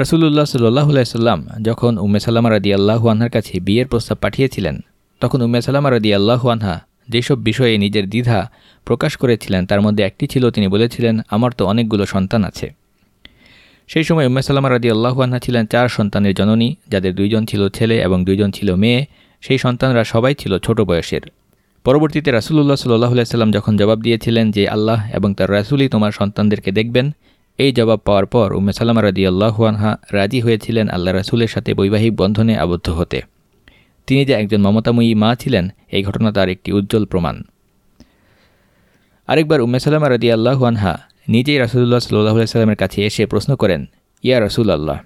রসুল্লাহ সাল্লাহ সাল্লাম যখন উম্মে সাল্লামা রাদি আল্লাহু আনহার কাছে বিয়ের প্রস্তাব পাঠিয়েছিলেন, তখন উম্মে সাল্লামা রাদি আল্লাহু আনহা যেসব বিষয়ে নিজের দ্বিধা প্রকাশ করেছিলেন, তার মধ্যে একটি ছিল, তিনি বলেছিলেন, আমার তো অনেকগুলো সন্তান আছে। সেই সময় উম্মে সাল্লামা রাদি আল্লাহু আনহা ছিলেন চার সন্তানের জননী, যাদের দুইজন ছিল ছেলে এবং দুইজন ছিল মেয়ে। সেই সন্তানরা সবাই ছিল ছোট বয়সের। পরবর্তীতে রাসুল্লাহ সাল্লাহ সাল্লাম যখন জবাব দিয়েছিলেন যে আল্লাহ এবং তার রাসুলই তোমার সন্তানদেরকে দেখবেন, এই জবাব পাওয়ার পর উম্মে সাল্লামা রাদি আল্লাহুয়ানহা রাজি হয়েছিলেন আল্লাহ রাসুলের সাথে বৈবাহিক বন্ধনে আবদ্ধ হতে। তিনি যে একজন মমতাময়ী মা ছিলেন, এই ঘটনা তার একটি উজ্জ্বল প্রমাণ। আরেকবার উম্মে সাল্লামা রাদি আল্লাহুয়ানহা নিজেই রাসুল্লাহ সাল্লাহ সাল্লামের কাছে এসে প্রশ্ন করেন, ইয়া রসুল আল্লাহ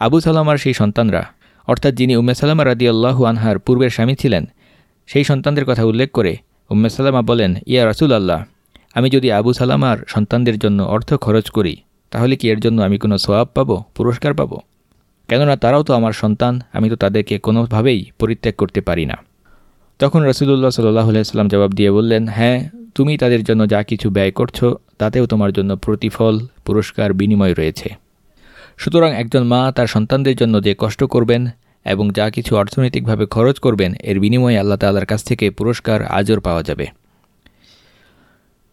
আবু সাল্লামার সেই সন্তানরা, অর্থাৎ যিনি উম্মে সাল্লামা রাদি আল্লাহু আনহার পূর্বের স্বামী ছিলেন, সেই সন্তানদের কথা উল্লেখ করে উম্মে সাল্লামা বলেন, ইয়া রাসুল আল্লাহ আমি যদি আবু সালামার সন্তানদের জন্য অর্থ খরচ করি, তাহলে কি এর জন্য আমি কোনো সোয়াব পাবো, পুরস্কার পাবো? কেননা তারাও তো আমার সন্তান, আমি তো তাদেরকে কোনোভাবেই পরিত্যাগ করতে পারি না। তখন রসুল্লাহ সাল্লাহ সাল্লাম জবাব দিয়ে বললেন হ্যাঁ তুমি তাদের জন্য যা কিছু ব্যয় করছ, তাতেও তোমার জন্য প্রতিফল, পুরস্কার, বিনিময় রয়েছে। সুতরাং একজন মা তার সন্তানদের জন্য যে কষ্ট করবেন এবং যা কিছু অর্থনৈতিকভাবে খরচ করবেন, এর বিনিময়ে আল্লাহ তাল্লার কাছ থেকে পুরস্কার, আজর পাওয়া যাবে।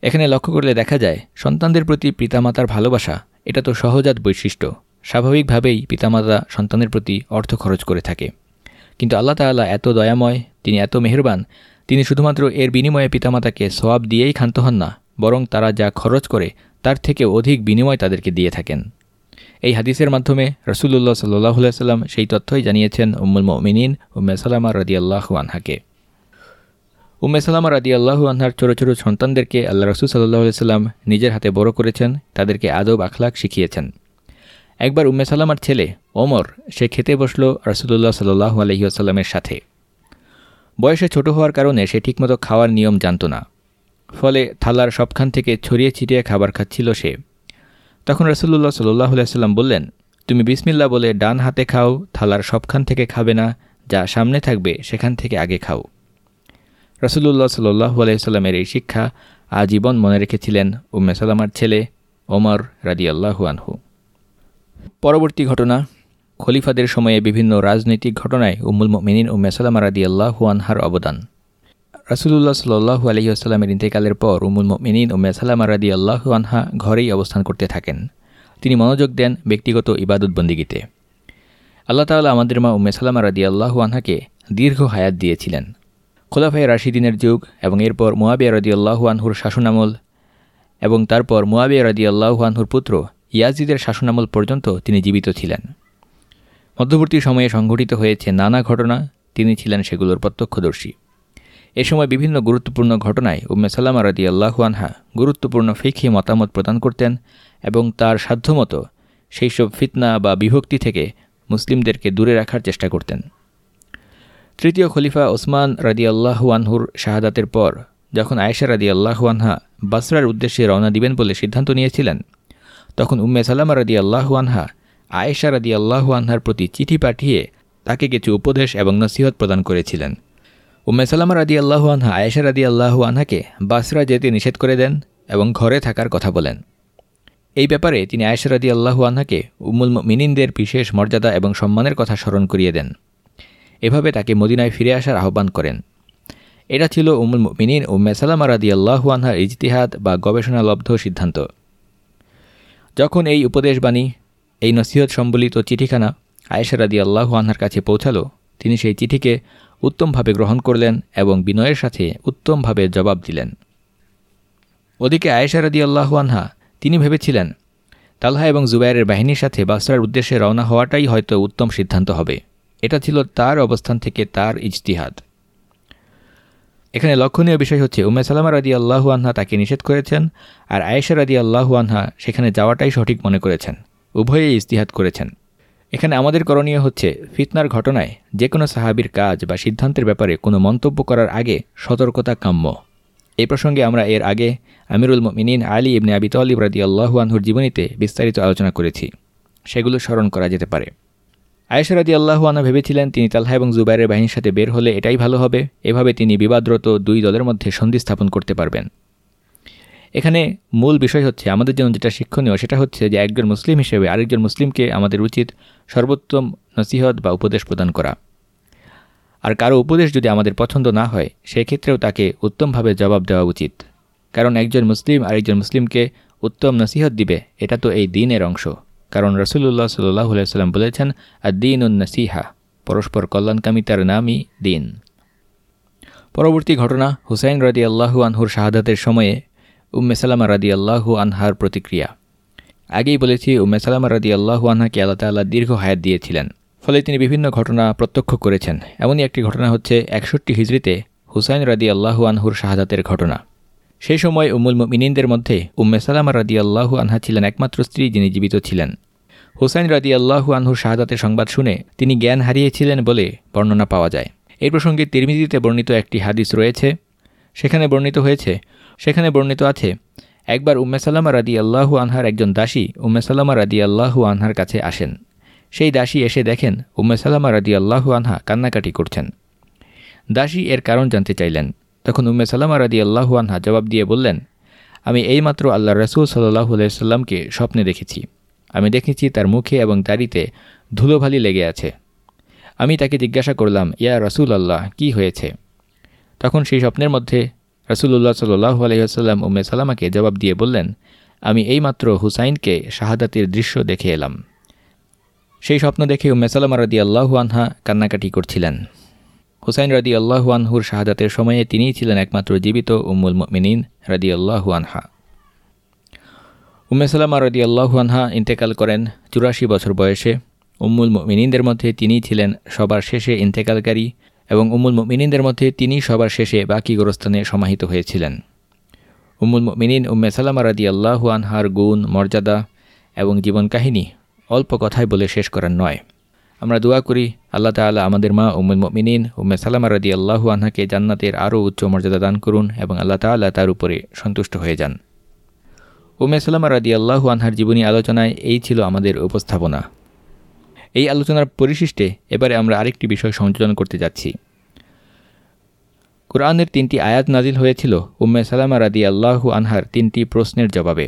এখানে লক্ষ্য করলে দেখা যায়, সন্তানদের প্রতি পিতামাতার ভালোবাসা, এটা তো সহজাত বৈশিষ্ট্য। স্বাভাবিকভাবেই পিতামাতা সন্তানের প্রতি অর্থ খরচ করে থাকে। কিন্তু আল্লাহ তাল্লাহ এত দয়াময়, তিনি এত মেহরবান, তিনি শুধুমাত্র এর বিনিময়ে পিতামাতাকে সোয়াব দিয়েই ক্ষান্ত হন না, বরং তারা যা খরচ করে তার থেকে অধিক বিনিময় তাদেরকে দিয়ে থাকেন। এই হাদিসের মাধ্যমে রসুল্লাহ সাল্লাহ সাল্লাম সেই তথ্যই জানিয়েছেন উম্মুল মিনীন উম্মে সালামা রদি আল্লাহু আনহাকে। উম্মে সালামা রাদি আল্লাহু আনহার ছোটো ছোটো সন্তানদেরকে আল্লাহ রসুল সাল্লাহ সাল্লাম নিজের হাতে বড় করেছেন, তাদেরকে আদব আখলাক শিখিয়েছেন। একবার উম্মে সালামার ছেলে ওমর, সে খেতে বসল রসুল্লাহ সাল্লাহ আলহিউসাল্লামের সাথে। বয়সে ছোট হওয়ার কারণে সে ঠিকমতো খাওয়ার নিয়ম জানত না। ফলে থালার সবখান থেকে ছড়িয়ে ছিটিয়ে খাবার খাচ্ছিল সে। তখন রসুল্লাহ সাল্লাহ সাল্লাম বললেন, তুমি বিসমিল্লা বলে ডান হাতে খাও, থালার সবখান থেকে খাবে না, যা সামনে থাকবে সেখান থেকে আগে খাও। রসুল্লাহ সাল্লাহ আলাইসাল্লামের এই শিক্ষা আজীবন মনে রেখেছিলেন উম্মে সালামার ছেলে ওমর রাদি আল্লাহু আনহু। পরবর্তী ঘটনা, খলিফাদের সময়ে বিভিন্ন রাজনৈতিক ঘটনায় উম্মুল মিনিন উম্মে সালামা রাদি আল্লাহু আনহার অবদান। রাসুলুল্লাহ সাল্লু আলহিউসাল্লামের ইন্তেকালের পর উমুল মিনীন উম্মে সালামা রাদি আল্লাহু আনহা ঘরেই অবস্থান করতে থাকেন। তিনি মনোযোগ দেন ব্যক্তিগত ইবাদত বন্দিগিতে আল্লাহ তাল্লাহ আমাদের মা উম্মে সালামা রাদি আল্লাহু আনহাকে দীর্ঘ হায়াত দিয়েছিলেন। খোলাফাই রাশিদিনের যুগ এবং এরপর মোয়াবিয়া রদি আল্লাহু আনহুর শাসনামল এবং তারপর মোয়াবিয়া রদি আল্লাহু আনহুর পুত্র ইয়াজিদের শাসনামল পর্যন্ত তিনি জীবিত ছিলেন। মধ্যবর্তী সময়ে সংঘটিত হয়েছে নানা ঘটনা, তিনি ছিলেন সেগুলোর প্রত্যক্ষদর্শী। এ সময় বিভিন্ন গুরুত্বপূর্ণ ঘটনায় উম্মে সাল্লামা রদি আনহা গুরুত্বপূর্ণ ফিখি মতামত প্রদান করতেন এবং তার সাধ্যমতো সেই সব ফিতনা বা বিভক্তি থেকে মুসলিমদেরকে দূরে রাখার চেষ্টা করতেন। তৃতীয় খলিফা ওসমান রাদি আল্লাহু আনহুর শাহাদাতের পর, যখন আয়েশা রাদি আল্লাহু আনহা বাসরার উদ্দেশ্যে রওনা দিবেন বলে সিদ্ধান্ত নিয়েছিলেন তখন উম্মে সালামা রাদি আনহা, আয়েশা রাদি আনহার প্রতি চিঠি পাঠিয়ে তাকে কিছু উপদেশ এবং নসিহত প্রদান করেছিলেন। উম্মে সালামা রাদি আল্লাহু আনহা আয়েশা রাদি আল্লাহু আনহাকে বাসরা যেতে নিষেধ করে দেন এবং ঘরে থাকার কথা বলেন। এই ব্যাপারে তিনি আয়েশা রাদি আল্লাহু আনহাকে উমুল মিনিনদের বিশেষ মর্যাদা এবং সম্মানের কথা স্মরণ করিয়ে দেন। এভাবে তাকে মদিনায় ফিরে আসার আহ্বান করেন। এটা ছিল উমুল মিনিন উম্মে সালামা রাদি আল্লাহু আনহার ইজতিহাদ বা গবেষণালব্ধ সিদ্ধান্ত। যখন এই উপদেশবাণী এই নসিহত সম্বলিত চিঠিখানা আয়েশা রাদি আল্লাহু আনহার কাছে পৌঁছালো, তিনি সেই চিঠিকে উত্তমভাবে গ্রহণ করলেন এবং বিনয়ের সাথে উত্তমভাবে জবাব দিলেন। ওদিকে আয়েশা রাদি আল্লাহু আনহা, তিনি ভেবেছিলেন, তালহা এবং জুবাইরের বাহিনীর সাথে বাসরার উদ্দেশ্যে রওনা হওয়াটাই হয়তো উত্তম সিদ্ধান্ত হবে। এটা ছিল তার অবস্থান থেকে তার ইজতিহাদ। এখানে লক্ষণীয় বিষয় হচ্ছে উমে সালামা রাদি আল্লাহু আনহা তাকে নিষেধ করেছেন আর আয়েশা রাদি আল্লাহু আনহা সেখানে যাওয়াটাই সঠিক মনে করেছেন, উভয়েই ইস্তিহাত করেছেন। এখানে আমাদের করণীয় হচ্ছে, ফিতনার ঘটনায় যে কোনো সাহাবির কাজ বা সিদ্ধান্তের ব্যাপারে কোনো মন্তব্য করার আগে সতর্কতা কাম্য। এই প্রসঙ্গে আমরা এর আগে আমিরুল মিনিন আলী ইবনে আবি তলিব রাদি আল্লাহু আনহুর জীবনীতে বিস্তারিত আলোচনা করেছি। সেগুলো স্মরণ করা যেতে পারে। আয়েশা রাদি আল্লাহু আনা ভেবেছিলেন, তিনি তালহা এবং জুবাইরের বাহিনীর সাথে বের হলে এটাই ভালো হবে। এভাবে তিনি বিবাদরত দুই দলের মধ্যে সন্ধি স্থাপন করতে পারবেন। এখানে মূল বিষয় হচ্ছে, আমাদের জন্য যেটা শিক্ষণীয় সেটা হচ্ছে যে, একজন মুসলিম হিসেবে আরেকজন মুসলিমকে আমাদের উচিত সর্বোত্তম নসিহত বা উপদেশ প্রদান করা। আর কারও উপদেশ যদি আমাদের পছন্দ না হয়, সেক্ষেত্রেও তাকে উত্তমভাবে জবাব দেওয়া উচিত। কারণ একজন মুসলিম আরেকজন মুসলিমকে উত্তম নসিহত দিবে, এটা তো এই দিনের অংশ। কারণ রসুল্লাহ সাল্লাহ সাল্লাম বলেছেন আর দিন উন নসিহা পরস্পর কল্যাণকামিতার নামই দিন। পরবর্তী ঘটনা, হুসাইন রাদি আল্লাহু আনহুর শাহাদাতের সময়ে উম্মে সালামা রাদি আল্লাহু আনহার প্রতিক্রিয়া। আগেই বলেছি, উম্মে সালামা রাদি আল্লাহু আনহাকে আল্লাহ তাল্লাহ দীর্ঘ হায়াত দিয়েছিলেন, ফলে তিনি বিভিন্ন ঘটনা প্রত্যক্ষ করেছেন। এমনই একটি ঘটনা হচ্ছে একষট্টি হিজড়িতে হুসাইন রাদি আল্লাহু আনহুর শাহাদাতের ঘটনা। সেই সময় উমুল মিনিনদের মধ্যে উম্মে সালামা রাদি আল্লাহু আনহা ছিলেন একমাত্র স্ত্রী যিনি জীবিত ছিলেন। হুসাইন রাদি আল্লাহু আনহুর শাহাদাতের সংবাদ শুনে তিনি জ্ঞান হারিয়েছিলেন বলে বর্ণনা পাওয়া যায়। এই প্রসঙ্গে তিরমিজিতে বর্ণিত একটি হাদিস রয়েছে। সেখানে বর্ণিত হয়েছে, সেখানে বর্ণিত আছে, একবার উম্মে সাল্লামা রাদি আল্লাহু আনহার একজন দাসী উম্মে সাল্লামা রাদি আল্লাহু আনহার কাছে আসেন। সেই দাসী এসে দেখেন উম্মে সাল্লামা রাদি আল্লাহু আনহা কান্নাকাটি করছেন। দাসী এর কারণ জানতে চাইলেন। তখন উম্মে সাল্লামা রাদি আল্লাহু আনহা জবাব দিয়ে বললেন, আমি এইমাত্র আল্লাহ রসুল সাল্লাহু আলাইসাল্লামকে স্বপ্নে দেখেছি। আমি দেখেছি তার মুখে এবং দাড়িতে ধুলোভালি লেগে আছে। আমি তাকে জিজ্ঞাসা করলাম, ইয়া রসুল আল্লাহ কী হয়েছে? তখন সেই স্বপ্নের মধ্যে রসুল্লাহ সাল্লাহ আলহিহাস্লাম উম্মে সালামাকে জবাব দিয়ে বললেন, আমি এইমাত্র হুসাইনকে শাহাদাতের দৃশ্য দেখে এলাম। সেই স্বপ্ন দেখে উম্মে সালামা রাদি আল্লাহু আনহা কান্নাকাটি করছিলেন। হুসাইন রাদি আল্লাহু আনহুর শাহাদাতের সময়ে তিনিই ছিলেন একমাত্র জীবিত উম্মুল মিনিন রাদি আল্লাহু আনহা রদি আল্লাহু আনহা ইন্তেকাল করেন চুরাশি বছর বয়সে। উম্মুল মিনিনদের মধ্যে তিনিই ছিলেন সবার শেষে ইন্তেকালকারী এবং উম্মুল মিনিনদের মধ্যে তিনি সবার শেষে বাকি গোরস্থানে সমাহিত হয়েছিলেন। উম্মুল মিনিন উম্মে সালামা রাদি আল্লাহু গুণ, মর্যাদা এবং জীবন কাহিনী অল্প কথাই বলে শেষ করার নয়। আমরা দোয়া করি, আল্লাহ তালা আমাদের মা উম্মুল মিনিন উম্মে সালামা রাদি আল্লাহু আনহাকে জান্নাতের আরও উচ্চ মর্যাদা দান করুন এবং আল্লাহ তালা তার উপরে সন্তুষ্ট হয়ে যান। উমে সালামা রাদি আল্লাহু আনহার জীবনী আলোচনায় এই ছিল আমাদের উপস্থাপনা। এই আলোচনার পরিশিষ্টে এবারে আমরা আরেকটি বিষয় সংযোজন করতে যাচ্ছি। কোরআনের তিনটি আয়াত নাজিল হয়েছিল উম্মে সালামা রাদি আল্লাহু আনহার তিনটি প্রশ্নের জবাবে।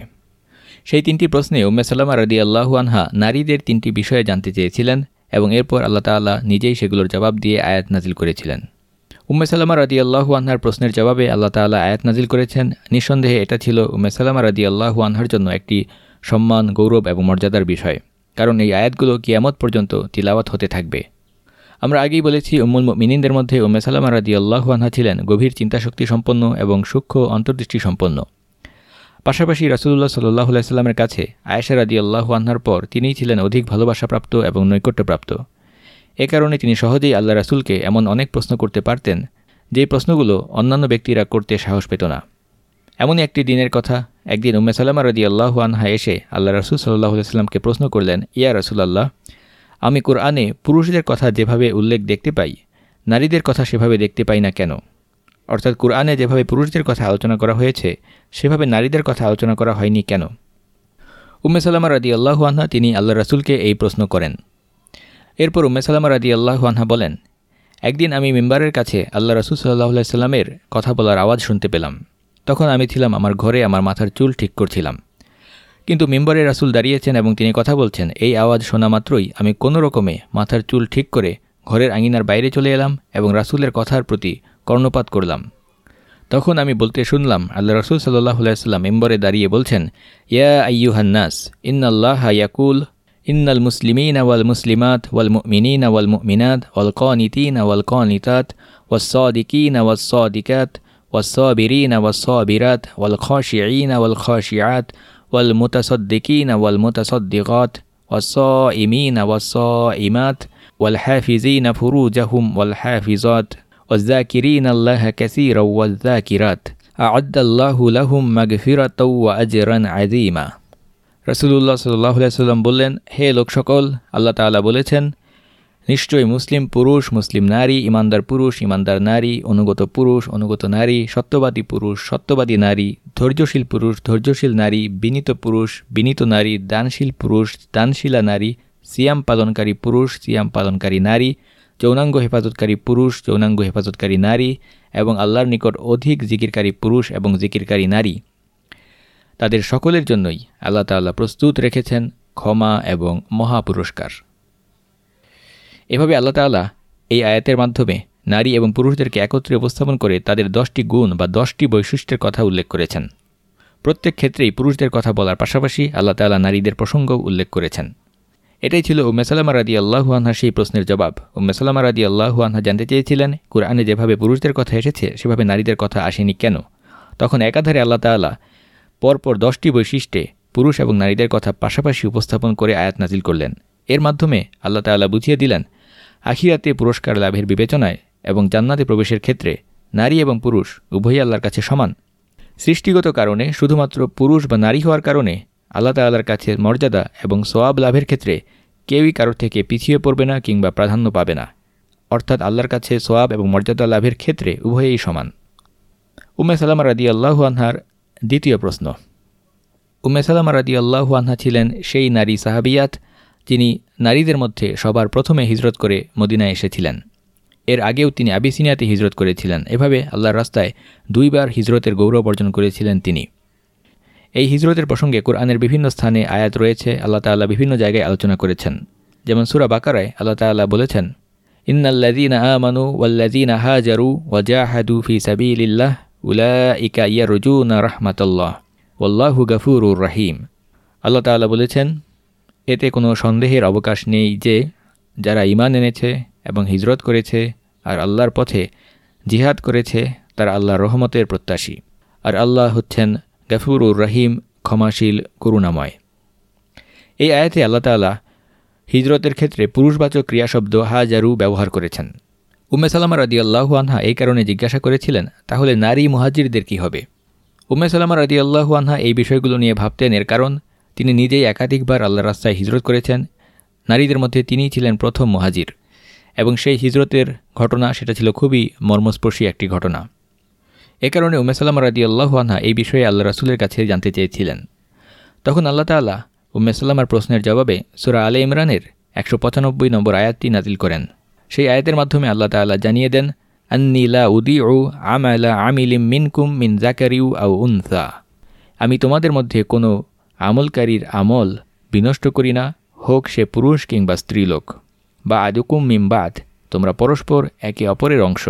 সেই তিনটি প্রশ্নে উম্মে সালামা রাদি আল্লাহু আনহা নারীদের তিনটি বিষয়ে জানতে চেয়েছিলেন এবং এরপর আল্লাহ তাল্লাহ নিজেই সেগুলোর জবাব দিয়ে আয়াত নাজিল করেছিলেন। উম্মে সালামা রাদি আল্লাহু আনহার প্রশ্নের জবাবে আল্লাহ তাল্লাহ আয়াত নাজিল করেছেন। নিঃসন্দেহে এটা ছিল উম্মে সালামা রাদি আল্লাহু আনহার জন্য একটি সম্মান, গৌরব এবং মর্যাদার বিষয়, কারণ এই আয়াতগুলো কিয়ামত পর্যন্ত তিলাওয়াত হতে থাকবে। আমরা আগেই বলেছি, উম্মুল মিনিনদের মধ্যে উম্মে সালামা রাদি আল্লাহু আনহা ছিলেন গভীর চিন্তাশক্তি সম্পন্ন এবং সূক্ষ্ম অন্তর্দৃষ্টি সম্পন্ন। পাশাপাশি রাসুল্লাহ সাল্লাহ সাল্লামের কাছে আয়েশা রাদি আল্লাহু পর তিনিই ছিলেন অধিক ভালোবাসাপ্রাপ্ত এবং নৈকট্যপ্রাপ্ত। এ কারণে তিনি সহজেই আল্লাহ রাসুলকে এমন অনেক প্রশ্ন করতে পারতেন যেই প্রশ্নগুলো অন্যান্য ব্যক্তিরা করতে সাহস পেত না। এমনই একটি দিনের কথা, একদিন উম্মে সাল্লামা রদি আল্লাহ আনহা এসে আল্লাহ রসুল সাল্লাহ সাল্লামকে প্রশ্ন করলেন, ইয়া রসুলাল্লাহ, আমি কোরআনে পুরুষদের কথা যেভাবে উল্লেখ দেখতে পাই, নারীদের কথা সেভাবে দেখতে পাই না কেন? অর্থাৎ কোরআনে যেভাবে পুরুষদের কথা আলোচনা করা হয়েছে, সেভাবে নারীদের কথা আলোচনা করা হয়নি কেন? উম্মে সাল্লামা রাদি আল্লাহ আনহা তিনি আল্লাহ রসুলকে এই প্রশ্ন করেন। এরপর উম্মে সাল্লামা রাদি আল্লাহ আনহা বলেন, একদিন আমি মেম্বারের কাছে আল্লাহ রসুল সাল্লাহ সাল্লামের কথা বলার আওয়াজ শুনতে পেলাম। তখন আমি ছিলাম আমার ঘরে আমার মাথার চুল ঠিক করছিলাম। কিন্তু মেম্বারে রাসুল দাঁড়িয়েছেন এবং তিনি কথা বলছেন, এই আওয়াজ শোনা মাত্রই আমি কোনো রকমে মাথার চুল ঠিক করে ঘরের আঙিনার বাইরে চলে এলাম এবং রাসুলের কথার প্রতি কর্ণপাত করলাম তখন আমি বলতে শুনলাম আল্লাহ রসুল সাল্লাহ সাল্লাম মেম্বরে দাঁড়িয়ে বলছেন ইয়া আইয়ুহান্নাস ইন্নাল্লাহ ইয়াকুল ইন্নাল মুসলিমিন ওয়াল মুসলিমাত ওয়াল মুমিনিন ওয়াল মুমিনাত ওয়াল কনিতিন ওয়াল কনিতাত ওয়াস-সাদিকিন ওয়াস-সাদিকাত والصابرين والصابرات والخاشعين والخاشعات والمتصدقين والمتصدقات والصائمين والصائمات والحافظين فروجهم والحافظات والذاكرين الله كثيرا والذاكرات أعد الله لهم مغفرة وأجرا عظيما রসুল্লাহ সাল্লাহ সাল্লাম বললেন হে লোক সকল আল্লাহ তালা বলেছেন নিশ্চয়ই মুসলিম পুরুষ মুসলিম নারী ইমানদার পুরুষ ইমানদার নারী অনুগত পুরুষ অনুগত নারী সত্যবাদী পুরুষ সত্যবাদী নারী ধৈর্যশীল পুরুষ ধৈর্যশীল নারী বিনীত পুরুষ বিনীত নারী দানশীল পুরুষ দানশীলা নারী সিয়াম পালনকারী পুরুষ সিয়াম পালনকারী নারী যৌনাঙ্গ হেফাজতকারী পুরুষ, যৌনাঙ্গ হেফাজতকারী নারী এবং আল্লাহর নিকট অধিক জিকিরকারী পুরুষ এবং জিকিরকারী নারী। তাদের সকলের জন্যই আল্লাহ তাল্লাহ প্রস্তুত রেখেছেন ক্ষমা এবং মহা পুরস্কার এভাবে আল্লাহ তাল্লাহ এই আয়াতের মাধ্যমে নারী এবং পুরুষদেরকে একত্রে উপস্থাপন করে তাদের দশটি গুণ বা দশটি বৈশিষ্ট্যের কথা উল্লেখ করেছেন। প্রত্যেক ক্ষেত্রেই পুরুষদের কথা বলার পাশাপাশি আল্লাহ তাল্লাহ নারীদের প্রসঙ্গও উল্লেখ করেছেন। এটাই ছিল উম্মে সাল্লামা রাদি আল্লাহুয়ানহা সেই প্রশ্নের জবাব। উম্মে সাল্লামা রাদি আল্লাহুয়ানহা জানতে চেয়েছিলেন, কুরআনে যেভাবে পুরুষদের কথা এসেছে, সেভাবে নারীদের কথা আসেনি কেন? তখন একাধারে আল্লাহ তাল্লাহ পরপর দশটি বৈশিষ্ট্যে পুরুষ এবং নারীদের কথা পাশাপাশি উপস্থাপন করে আয়াত নাজিল করলেন। এর মাধ্যমে আল্লাহ তাল্লাহ বুঝিয়ে দিলেন, আখিরাতে পুরস্কার লাভের বিবেচনায় এবং জান্নাতে প্রবেশের ক্ষেত্রে নারী এবং পুরুষ উভয়ই আল্লাহর কাছে সমান। সৃষ্টিগত কারণে শুধুমাত্র পুরুষ বা নারী হওয়ার কারণে আল্লাহ তাল্লাহর কাছে মর্যাদা এবং সোয়াব লাভের ক্ষেত্রে কেউই কারোর থেকে পিছিয়ে পড়বে না কিংবা প্রাধান্য পাবে না। অর্থাৎ আল্লাহর কাছে সোয়াব এবং মর্যাদা লাভের ক্ষেত্রে উভয়েই সমান। উমে সালামা রাদি আল্লাহু আনহার দ্বিতীয় প্রশ্ন। উমে সালামা রাদি আল্লাহু আনহা ছিলেন সেই নারী সাহাবিয়াত যিনি নারীদের মধ্যে সবার প্রথমে হিজরত করে মদিনায় এসেছিলেন। এর আগেও তিনি আবিসিনিয়াতে হিজরত করেছিলেন। এভাবে আল্লাহর রাস্তায় দুইবার হিজরতের গৌরব অর্জন করেছিলেন তিনি। এই হিজরতের প্রসঙ্গে কোরআনের বিভিন্ন স্থানে আয়াত রয়েছে, আল্লাহ তাল্লাহ বিভিন্ন জায়গায় আলোচনা করেছেন। যেমন সুরা বাকারায় আল্লাহ তাল্লাহ বলেছেন ইন্নাল্লাদিন আমানু ওয়াল্লাদিন হাজারু ওয়াজাহাদু ফি সাবিলিল্লাহ উলা ইয়া রুজুনা রহমাতাল্লাহ ওল্লাহু গফুরুর রাহিম। আল্লাহ তাল্লাহ বলেছেন, এতে কোনো সন্দেহের অবকাশ নেই যে, যারা ইমান এনেছে এবং হিজরত করেছে আর আল্লাহর পথে জিহাদ করেছে, তারা আল্লাহর রহমতের প্রত্যাশী। আর আল্লাহ হচ্ছেন গফুরুর রহিম ক্ষমাশীল, করুণাময়। এই আয়াতে আল্লাহ তাল্লাহ হিজরতের ক্ষেত্রে পুরুষবাচক ক্রিয়াশব্দ হাজারু ব্যবহার করেছেন। উম্মে সালামা রাদি আল্লাহু আনহা এই কারণে জিজ্ঞাসা করেছিলেন, তাহলে নারী মুহাজিরদের কি হবে? উম্মে সালামা রাদি আল্লাহু আনহা এই বিষয়গুলো নিয়ে ভাবতেন এর কারণ, তিনি নিজেই একাধিকবার আল্লাহ রাস্তায় হিজরত করেছেন। নারীদের মধ্যে তিনিই ছিলেন প্রথম মহাজির এবং সেই হিজরতের ঘটনা, সেটা ছিল খুবই মর্মস্পর্শী একটি ঘটনা। এ কারণে উমে সাল্লাম রাদি আল্লাহ আনহা এই বিষয়ে আল্লাহ রাসুলের কাছে জানতে চেয়েছিলেন। তখন আল্লাহ তাল্লাহ উম্মে সাল্লামার প্রশ্নের জবাবে সুরা আলে ইমরানের একশো পঁচানব্বই নম্বর আয়াতটি নাজিল করেন। সেই আয়াতের মাধ্যমে আল্লাহ তাল্লাহ জানিয়ে দেন আন্নিলা উদি ও আমালা আমিলিম মিনকুম মিন জাকারিউ আউ উনসা। আমি তোমাদের মধ্যে কোনো আমলকারীর আমল বিনষ্ট করি না, হোক সে পুরুষ কিংবা স্ত্রীলোক। বা আদুকুম মিমবাদ তোমরা পরস্পর একে অপরের অংশ।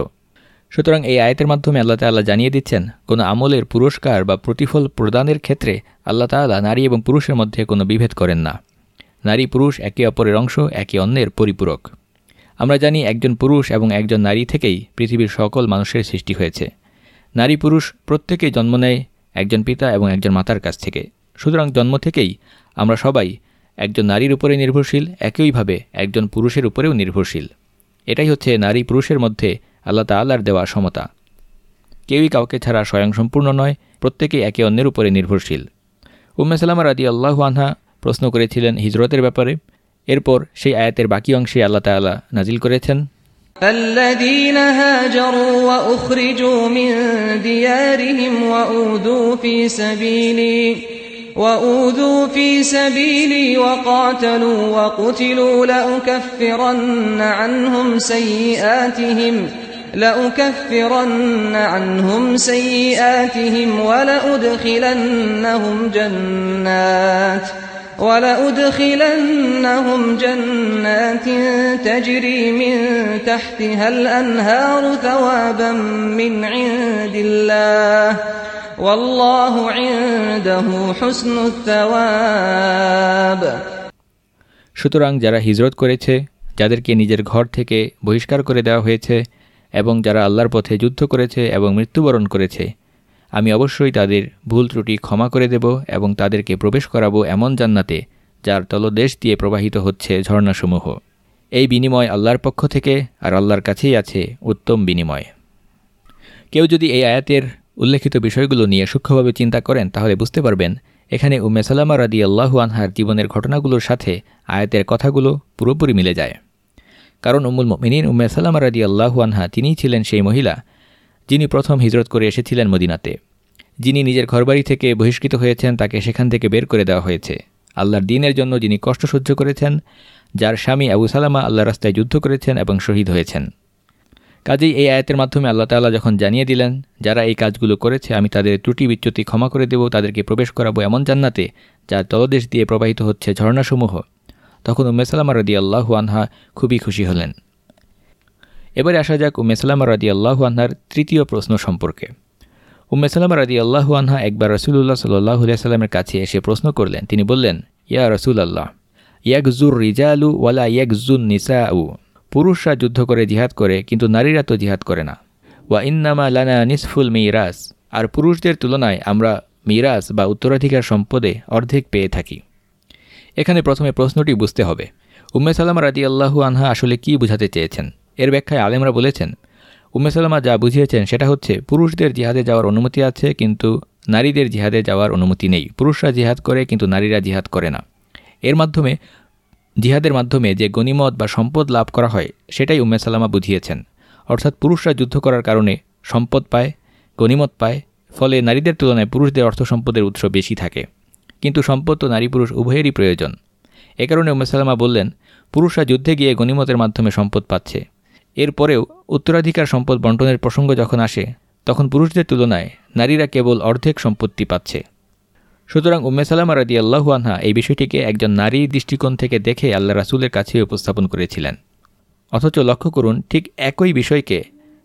সুতরাং এই আয়তের মাধ্যমে আল্লাহ তাল্লাহ জানিয়ে দিচ্ছেন, কোনো আমলের পুরস্কার বা প্রতিফল প্রদানের ক্ষেত্রে আল্লাহ তাল্লাহ নারী এবং পুরুষের মধ্যে কোনো বিভেদ করেন না। নারী পুরুষ একে অপরের অংশ, একে অন্যের পরিপূরক। আমরা জানি একজন পুরুষ এবং একজন নারী থেকেই পৃথিবীর সকল মানুষের সৃষ্টি হয়েছে। নারী পুরুষ প্রত্যেকেই জন্ম নেয় একজন পিতা এবং একজন মাতার কাছ থেকে। সুতরাং জন্ম থেকেই আমরা সবাই একজন নারীর উপরে নির্ভরশীল, একইভাবে একজন পুরুষের উপরেও নির্ভরশীল। এটাই হচ্ছে নারী পুরুষের মধ্যে আল্লাহ তাল্লার দেওয়া সমতা কেউই কাউকে ছাড়া স্বয়ংসম্পূর্ণ নয় প্রত্যেকেই একে অন্যের উপরে নির্ভরশীল উম্মে সালামা রাদি আল্লাহ আনহা প্রশ্ন করেছিলেন হিজরতের ব্যাপারে এরপর সেই আয়াতের বাকি অংশে আল্লাহ তাল্লাহ নাজিল করেছেন الذين هاجروا وأخرجوا من ديارهم وأوذوا في سبيلي وأوذوا في سبيلي وقاتلوا وقتلوا لأكفرن عنهم سيئاتهم لأكفرن عنهم سيئاتهم ولأدخلنهم جنات ولأدخلنهم جنات تجري من تحتها الأنهار ثوابا من عند الله والله عنده حسن الثواب সুতরাং যারা হিজরত করেছে যাদেরকে নিজের ঘর থেকে বহিষ্কার করে দেওয়া হয়েছে এবং যারা আল্লাহর পথে যুদ্ধ করেছে এবং মৃত্যুবরণ করেছে, আমি অবশ্যই তাদের ভুল ত্রুটি ক্ষমা করে দেব এবং তাদেরকে প্রবেশ করাবো এমন জান্নাতে, যার তলদেশ দিয়ে প্রবাহিত হচ্ছে ঝর্ণাসমূহ। এই বিনিময় আল্লাহর পক্ষ থেকে আর আল্লাহর কাছেই আছে উত্তম বিনিময়। কেউ যদি এই আয়াতের উল্লেখিত বিষয়গুলো নিয়ে সূক্ষ্মভাবে চিন্তা করেন, তাহলে বুঝতে পারবেন, এখানে উম্মে সালামা রাদি আল্লাহু আনহার জীবনের ঘটনাগুলোর সাথে আয়াতের কথাগুলো পুরোপুরি মিলে যায়। কারণ উম্মুল মিনীন উম্মে সালামা রাদি আল্লাহু আনহা তিনিই ছিলেন সেই মহিলা যিনি প্রথম হিজরত করে এসেছিলেন মদিনাতে। যিনি নিজের ঘরবাড়ি থেকে বহিষ্কৃত হয়েছেন, তাকে সেখান থেকে বের করে দেওয়া হয়েছে। আল্লাহর দিনের জন্য যিনি কষ্ট সহ্য করেছেন, যার স্বামী আবু সালামা আল্লাহ রাস্তায় যুদ্ধ করেছেন এবং শহীদ হয়েছেন। কাজেই এই আয়াতের মাধ্যমে আল্লাহ তাল্লাহ যখন জানিয়ে দিলেন, যারা এই কাজগুলো করেছে, আমি তাদের ত্রুটি বিচ্যুতি ক্ষমা করে দেব, তাদেরকে প্রবেশ করাবো এমন জান্নাতে, যার তলদেশ দিয়ে প্রবাহিত হচ্ছে ঝর্ণাসমূহ। তখন উম্মে সালামা রদি আল্লাহু আনহা খুবই খুশি হলেন। এবারে আসা যাক উম্মে সালামা রদি আল্লাহু আনহার তৃতীয় প্রশ্ন সম্পর্কে। উম্মে সালামা রাদি আল্লাহু আনহা একবার রসুল্লাহ সাল্লাহ সাল্লামের কাছে এসে প্রশ্ন করলেন, তিনি বললেন, ইয়া রসুল আল্লাহ ইয়াকজুর রিজালু ওয়ালা ইয়াকজুন নিসাউ, পুরুষরা যুদ্ধ করে জিহাদ করে, কিন্তু নারীরা তো জিহাদ করে না। ওয়া ইন্নামা লানা নিসফুল মিরাস আর পুরুষদের তুলনায় আমরা মিরাস বা উত্তরাধিকার সম্পদে অর্ধেক পেয়ে থাকি। এখানে প্রথমে প্রশ্নটি বুঝতে হবে। উম্মে সালামা রাদি আল্লাহু আনহা আসলে কি বুঝাতে চেয়েছেন? এর ব্যাখ্যায় আলেমরা বলেছেন, উম্মে সালামা যা বুঝিয়েছেন সেটা হচ্ছে, পুরুষদের জিহাদে যাওয়ার অনুমতি আছে, কিন্তু নারীদের জিহাদে যাওয়ার অনুমতি নেই। পুরুষরা জিহাদ করে, কিন্তু নারীরা জিহাদ করে না। এর মাধ্যমে, জিহাদের মাধ্যমে যে গণিমত বা সম্পদ লাভ করা হয়, সেটাই উম্মে সালামা বুঝিয়েছেন। অর্থাৎ পুরুষরা যুদ্ধ করার কারণে সম্পদ পায়, গণিমত পায়, ফলে নারীদের তুলনায় পুরুষদের অর্থ সম্পদের উৎস বেশি থাকে। কিন্তু সম্পদ তো নারী পুরুষ উভয়েরই প্রয়োজন। এ কারণে উম্মে বললেন, পুরুষরা যুদ্ধে গিয়ে গণিমতের মাধ্যমে সম্পদ পাচ্ছে। এরপরেও উত্তরাধিকার সম্পদ বন্টনের প্রসঙ্গ যখন আসে, তখন পুরুষদের তুলনায় নারীরা কেবল অর্ধেক সম্পত্তি পাচ্ছে। সুতরাং উম্মে সালামা রাদি আল্লাহু আনহা এই বিষয়টিকে একজন নারীর দৃষ্টিকোণ থেকে দেখে আল্লাহ রাসুলের কাছে উপস্থাপন করেছিলেন। অথচ লক্ষ্য করুন, ঠিক একই বিষয়কে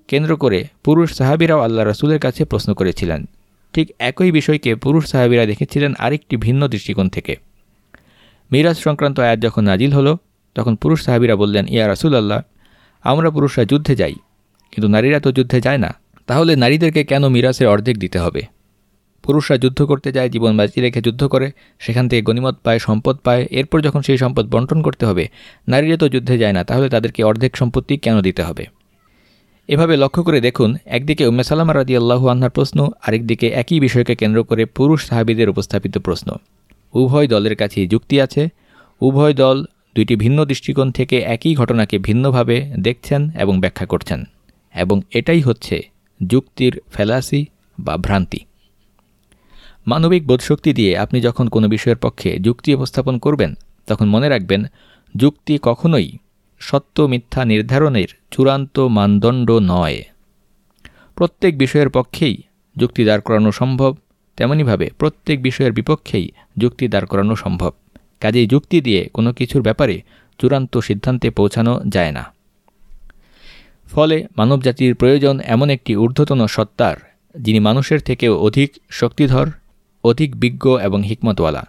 কেন্দ্র করে পুরুষ সাহাবিরাও আল্লাহ রাসুলের কাছে প্রশ্ন করেছিলেন ঠিক একই বিষয়কে পুরুষ সাহাবিরা দেখেছিলেন আরেকটি ভিন্ন দৃষ্টিকোণ থেকে। মিরাজ সংক্রান্ত আয়াত যখন নাজিল হলো, তখন পুরুষ সাহাবিরা বললেন, ইয়া রাসুল আল্লাহ আমরা পুরুষরা যুদ্ধে যাই, কিন্তু নারীরা তো যুদ্ধে যায় না, তাহলে নারীদেরকে কেন মিরাসের অর্ধেক দিতে হবে? পুরুষরা যুদ্ধ করতে যায়, জীবন বাঁচিয়ে রেখে যুদ্ধ করে, সেখান থেকে গণিমত পায়, সম্পদ পায়, এরপর যখন সেই সম্পদ বন্টন করতে হবে, নারীরা তো যুদ্ধে যায় না, তাহলে তাদেরকে অর্ধেক সম্পত্তি কেন দিতে হবে? এভাবে লক্ষ্য করে দেখুন, একদিকে উম্মে সালামা রাদি আল্লাহু আহ্নার প্রশ্ন, আরেকদিকে একই বিষয়কে কেন্দ্র করে পুরুষ সাহাবিদের উপস্থাপিত প্রশ্ন। উভয় দলের কাছেই যুক্তি আছে। উভয় দল দুইটি ভিন্ন দৃষ্টিকোণ থেকে একই ঘটনাকে ভিন্নভাবে দেখছেন এবং ব্যাখ্যা করছেন। এবং এটাই হচ্ছে যুক্তির ফেলাসি বা ভ্রান্তি। মানবিক বোধশক্তি দিয়ে আপনি যখন কোনো বিষয়ের পক্ষে যুক্তি উপস্থাপন করবেন, তখন মনে রাখবেন, যুক্তি কখনোই সত্য মিথ্যা নির্ধারণের চূড়ান্ত মানদণ্ড নয়। প্রত্যেক বিষয়ের পক্ষেই যুক্তি দাঁড় করানো সম্ভব তেমনইভাবে প্রত্যেক বিষয়ের বিপক্ষেই যুক্তি দাঁড় করানো সম্ভব। কাজেই যুক্তি দিয়ে কোনো কিছুর ব্যাপারে চূড়ান্ত সিদ্ধান্তে পৌঁছানো যায় না। ফলে মানবজাতির প্রয়োজন এমন একটি ঊর্ধ্বতন সত্তার, যিনি মানুষের থেকেও অধিক শক্তিধর, অধিক বিজ্ঞ এবং হিকমতওয়ালা।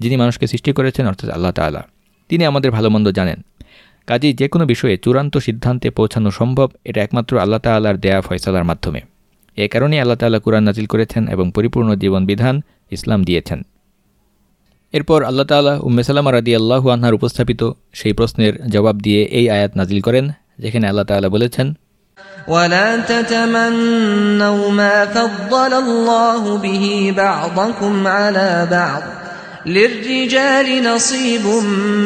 যিনি মানুষকে সৃষ্টি করেছেন, অর্থাৎ আল্লাহ তালা তিনি আমাদের ভালো মন্দ জানেন। কাজেই যে কোনো বিষয়ে চূড়ান্ত সিদ্ধান্তে পৌঁছানো সম্ভব এটা একমাত্র আল্লাহ তাল্লাহর দেয়া ফয়সালার মাধ্যমে এ কারণেই আল্লাহ তাল্লাহ কুরআন নাজিল করেছেন এবং পরিপূর্ণ জীবন বিধান ইসলাম দিয়েছেন এরপর আল্লাহ তাল্লাহ উম্মে সাল্লাম রাদি আল্লাহু আনহার উপস্থাপিত সেই প্রশ্নের জবাব দিয়ে এই আয়াত নাজিল করেন যেখানে আল্লাহ তাল্লাহ বলেছেন ولا تتمنوا ما فضل الله به بعضكم على بعض للرجال نصيب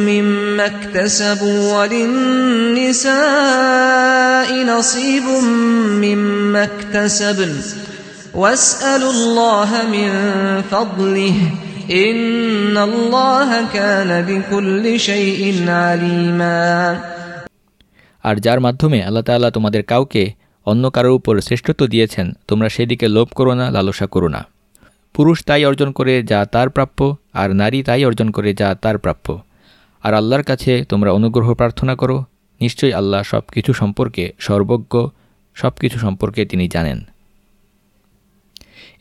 مما اكتسبوا وللنساء نصيب مما اكتسبن واسألوا الله من فضله إن الله كان بكل شيء عليما আর যার মাধ্যমে আল্লাহ তাল্লাহ তোমাদের কাউকে অন্য কারোর উপর শ্রেষ্ঠত্ব দিয়েছেন তোমরা সেদিকে লোভ করো না লালসা করো না পুরুষ তাই অর্জন করে যা তার প্রাপ্য, আর নারী তাই অর্জন করে যা তার প্রাপ্য। আর আল্লাহর কাছে তোমরা অনুগ্রহ প্রার্থনা করো, নিশ্চয়ই আল্লাহ সব কিছু সম্পর্কে সর্বজ্ঞ সব কিছু সম্পর্কে তিনি জানেন।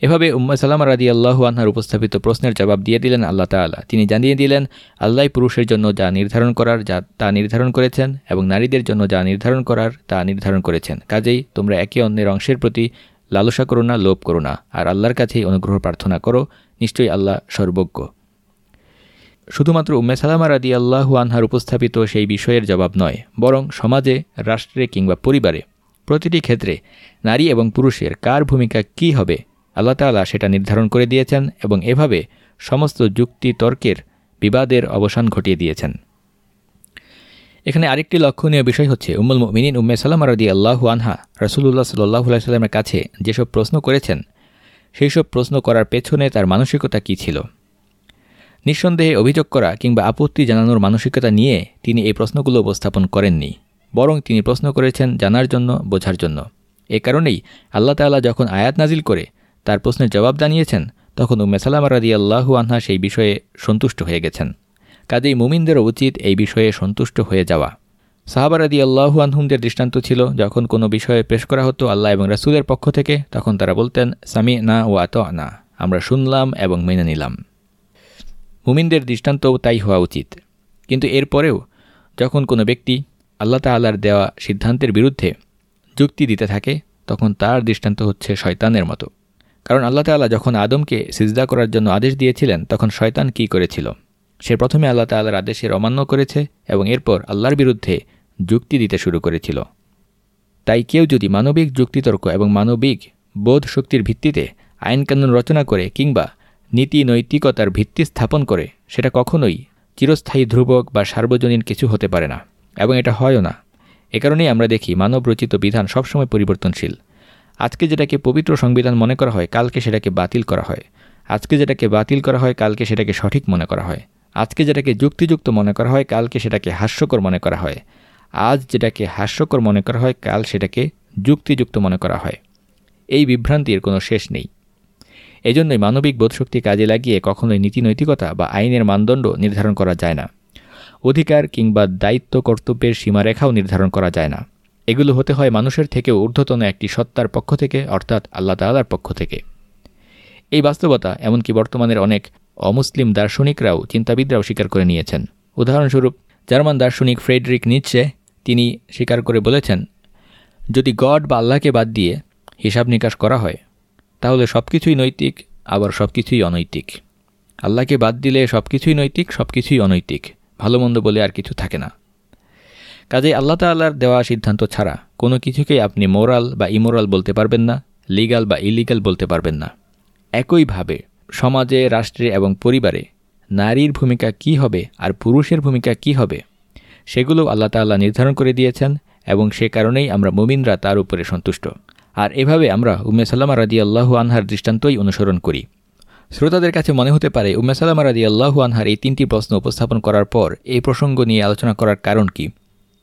এভাবে উম্মা সালাম রাদি আল্লাহু আনহার উপস্থাপিত প্রশ্নের জবাব দিয়ে দিলেন আল্লাহ তাল্লাহ তিনি জানিয়ে দিলেন, আল্লাহ পুরুষের জন্য যা নির্ধারণ করার, যা তা নির্ধারণ করেছেন, এবং নারীদের জন্য যা নির্ধারণ করার, তা নির্ধারণ করেছেন। কাজেই তোমরা একে অন্যের অংশের প্রতি লালসা করো না, লোভ করো না, আর আল্লাহর কাছেই অনুগ্রহ প্রার্থনা করো, নিশ্চয়ই আল্লাহ সর্বজ্ঞ। শুধুমাত্র উম্মে সালামা রাদি আল্লাহু আনহার উপস্থাপিত সেই বিষয়ের জবাব নয়, বরং সমাজে, রাষ্ট্রে কিংবা পরিবারে, প্রতিটি ক্ষেত্রে নারী এবং পুরুষের কার ভূমিকা কী হবে, আল্লাহ তালা সেটা নির্ধারণ করে দিয়েছেন এবং এভাবে সমস্ত যুক্তি তর্কের বিবাদের অবসান ঘটিয়ে দিয়েছেন। এখানে আরেকটি লক্ষণীয় বিষয় হচ্ছে, উম্মুল মিনিন উম্মে সাল্লাম রদি আল্লাহু আনহা রসুল্লাহ সাল্লাহ সাল্লামের কাছে যেসব প্রশ্ন করেছেন সেই সব প্রশ্ন করার পেছনে তার মানসিকতা কী ছিল? নিঃসন্দেহে অভিযোগ করা কিংবা আপত্তি জানানোর মানসিকতা নিয়ে তিনি এই প্রশ্নগুলো উপস্থাপন করেননি, বরং তিনি প্রশ্ন করেছেন জানার জন্য, বোঝার জন্য। এ কারণেই আল্লাহ তাল্লাহ যখন আয়াত নাজিল করে, তার প্রশ্নের জবাব জানিয়েছেন, তখন উম্মে সালাম রাদি আল্লাহু আনহা সেই বিষয়ে সন্তুষ্ট হয়ে গেছেন। কাজেই মুমিনদেরও উচিত এই বিষয়ে সন্তুষ্ট হয়ে যাওয়া। সাহাবারাদি আল্লাহু আনহুমদের দৃষ্টান্ত ছিল, যখন কোনো বিষয়ে পেশ করা হতো আল্লাহ এবং রাসুলের পক্ষ থেকে, তখন তারা বলতেন সামি না ও আত না আমরা শুনলাম এবং মেনে নিলাম। মুমিনদের দৃষ্টান্তও তাই হওয়া উচিত। কিন্তু এরপরেও, যখন কোনো ব্যক্তি আল্লাহ তাল্লার দেওয়া সিদ্ধান্তের বিরুদ্ধে যুক্তি দিতে থাকে, তখন তার দৃষ্টান্ত হচ্ছে শয়তানের মতো। কারণ আল্লাহ তাল্লাহ যখন আদমকে সিজদা করার জন্য আদেশ দিয়েছিলেন, তখন শয়তান কি করেছিল? সে প্রথমে আল্লাহ তাল্লাহর আদেশের অমান্য করেছে এবং এরপর আল্লাহর বিরুদ্ধে যুক্তি দিতে শুরু করেছিল। তাই কেউ যদি মানবিক যুক্তিতর্ক এবং মানবিক বোধ শক্তির ভিত্তিতে আইনকানুন রচনা করে কিংবা নীতি নৈতিকতার ভিত্তি স্থাপন করে, সেটা কখনোই চিরস্থায়ী ধ্রুবক বা সার্বজনীন কিছু হতে পারে না, এবং এটা হয়ও না। এ কারণেই আমরা দেখি মানব রচিত বিধান সবসময় পরিবর্তনশীল। আজকে যেটাকে পবিত্র সংবিধান মনে করা হয়, কালকে সেটাকে বাতিল করা হয়। আজকে যেটাকে বাতিল করা হয়, কালকে সেটাকে সঠিক মনে করা হয়। আজকে যেটাকে যুক্তিযুক্ত মনে করা হয়, কালকে সেটাকে হাস্যকর মনে করা হয়। আজ যেটাকে হাস্যকর মনে করা হয়, কাল সেটাকে যুক্তিযুক্ত মনে করা হয়। এই বিভ্রান্তির কোনো শেষ নেই। এজন্যই মানবিক বোধশক্তি কাজে লাগিয়ে কখনোই নীতি নৈতিকতা বা আইনের মানদণ্ড নির্ধারণ করা যায় না। অধিকার কিংবা দায়িত্ব কর্তব্যের সীমারেখাও নির্ধারণ করা যায় না। এগুলো হতে হয় মানুষের থেকেও ঊর্ধ্বতন একটি সত্তার পক্ষ থেকে, অর্থাৎ আল্লাহ তাল্লার পক্ষ থেকে। এই বাস্তবতা, এমনকি বর্তমানের অনেক অমুসলিম দার্শনিকরাও চিন্তাবিদরাও স্বীকার করে নিয়েছেন। উদাহরণস্বরূপ, জার্মান দার্শনিক ফ্রেডরিক নিচ্ছে তিনি স্বীকার করে বলেছেন, যদি গড বা আল্লাহকে বাদ দিয়ে হিসাব নিকাশ করা হয়, তাহলে সব কিছুই নৈতিক, আবার সব কিছুই অনৈতিক। আল্লাহকে বাদ দিলে সব কিছুই নৈতিক সব কিছুই অনৈতিক। ভালো মন্দ বলে আর কিছু থাকে না। কাজেই আল্লাহ তাল্লাহর দেওয়া সিদ্ধান্ত ছাড়া কোনো কিছুকেই আপনি মোরাল বা ইমোরাল বলতে পারবেন না, লিগাল বা ইলিগাল বলতে পারবেন না। একইভাবে সমাজে, রাষ্ট্রে এবং পরিবারে নারীর ভূমিকা কি হবে আর পুরুষের ভূমিকা কি হবে, সেগুলো আল্লাহ তাল্লাহ নির্ধারণ করে দিয়েছেন এবং সে কারণেই আমরা মুমিনরা তার উপরে সন্তুষ্ট। আর এভাবে আমরা উম্মে সাল্লামা রাদি আল্লাহু আনহার দৃষ্টান্তই অনুসরণ করি। শ্রোতাদের কাছে মনে হতে পারে, উম্মে সাল্লামা রাদি আল্লাহু আনহার এই তিনটি প্রশ্ন উপস্থাপন করার পর এই প্রসঙ্গ নিয়ে আলোচনা করার কারণ কি?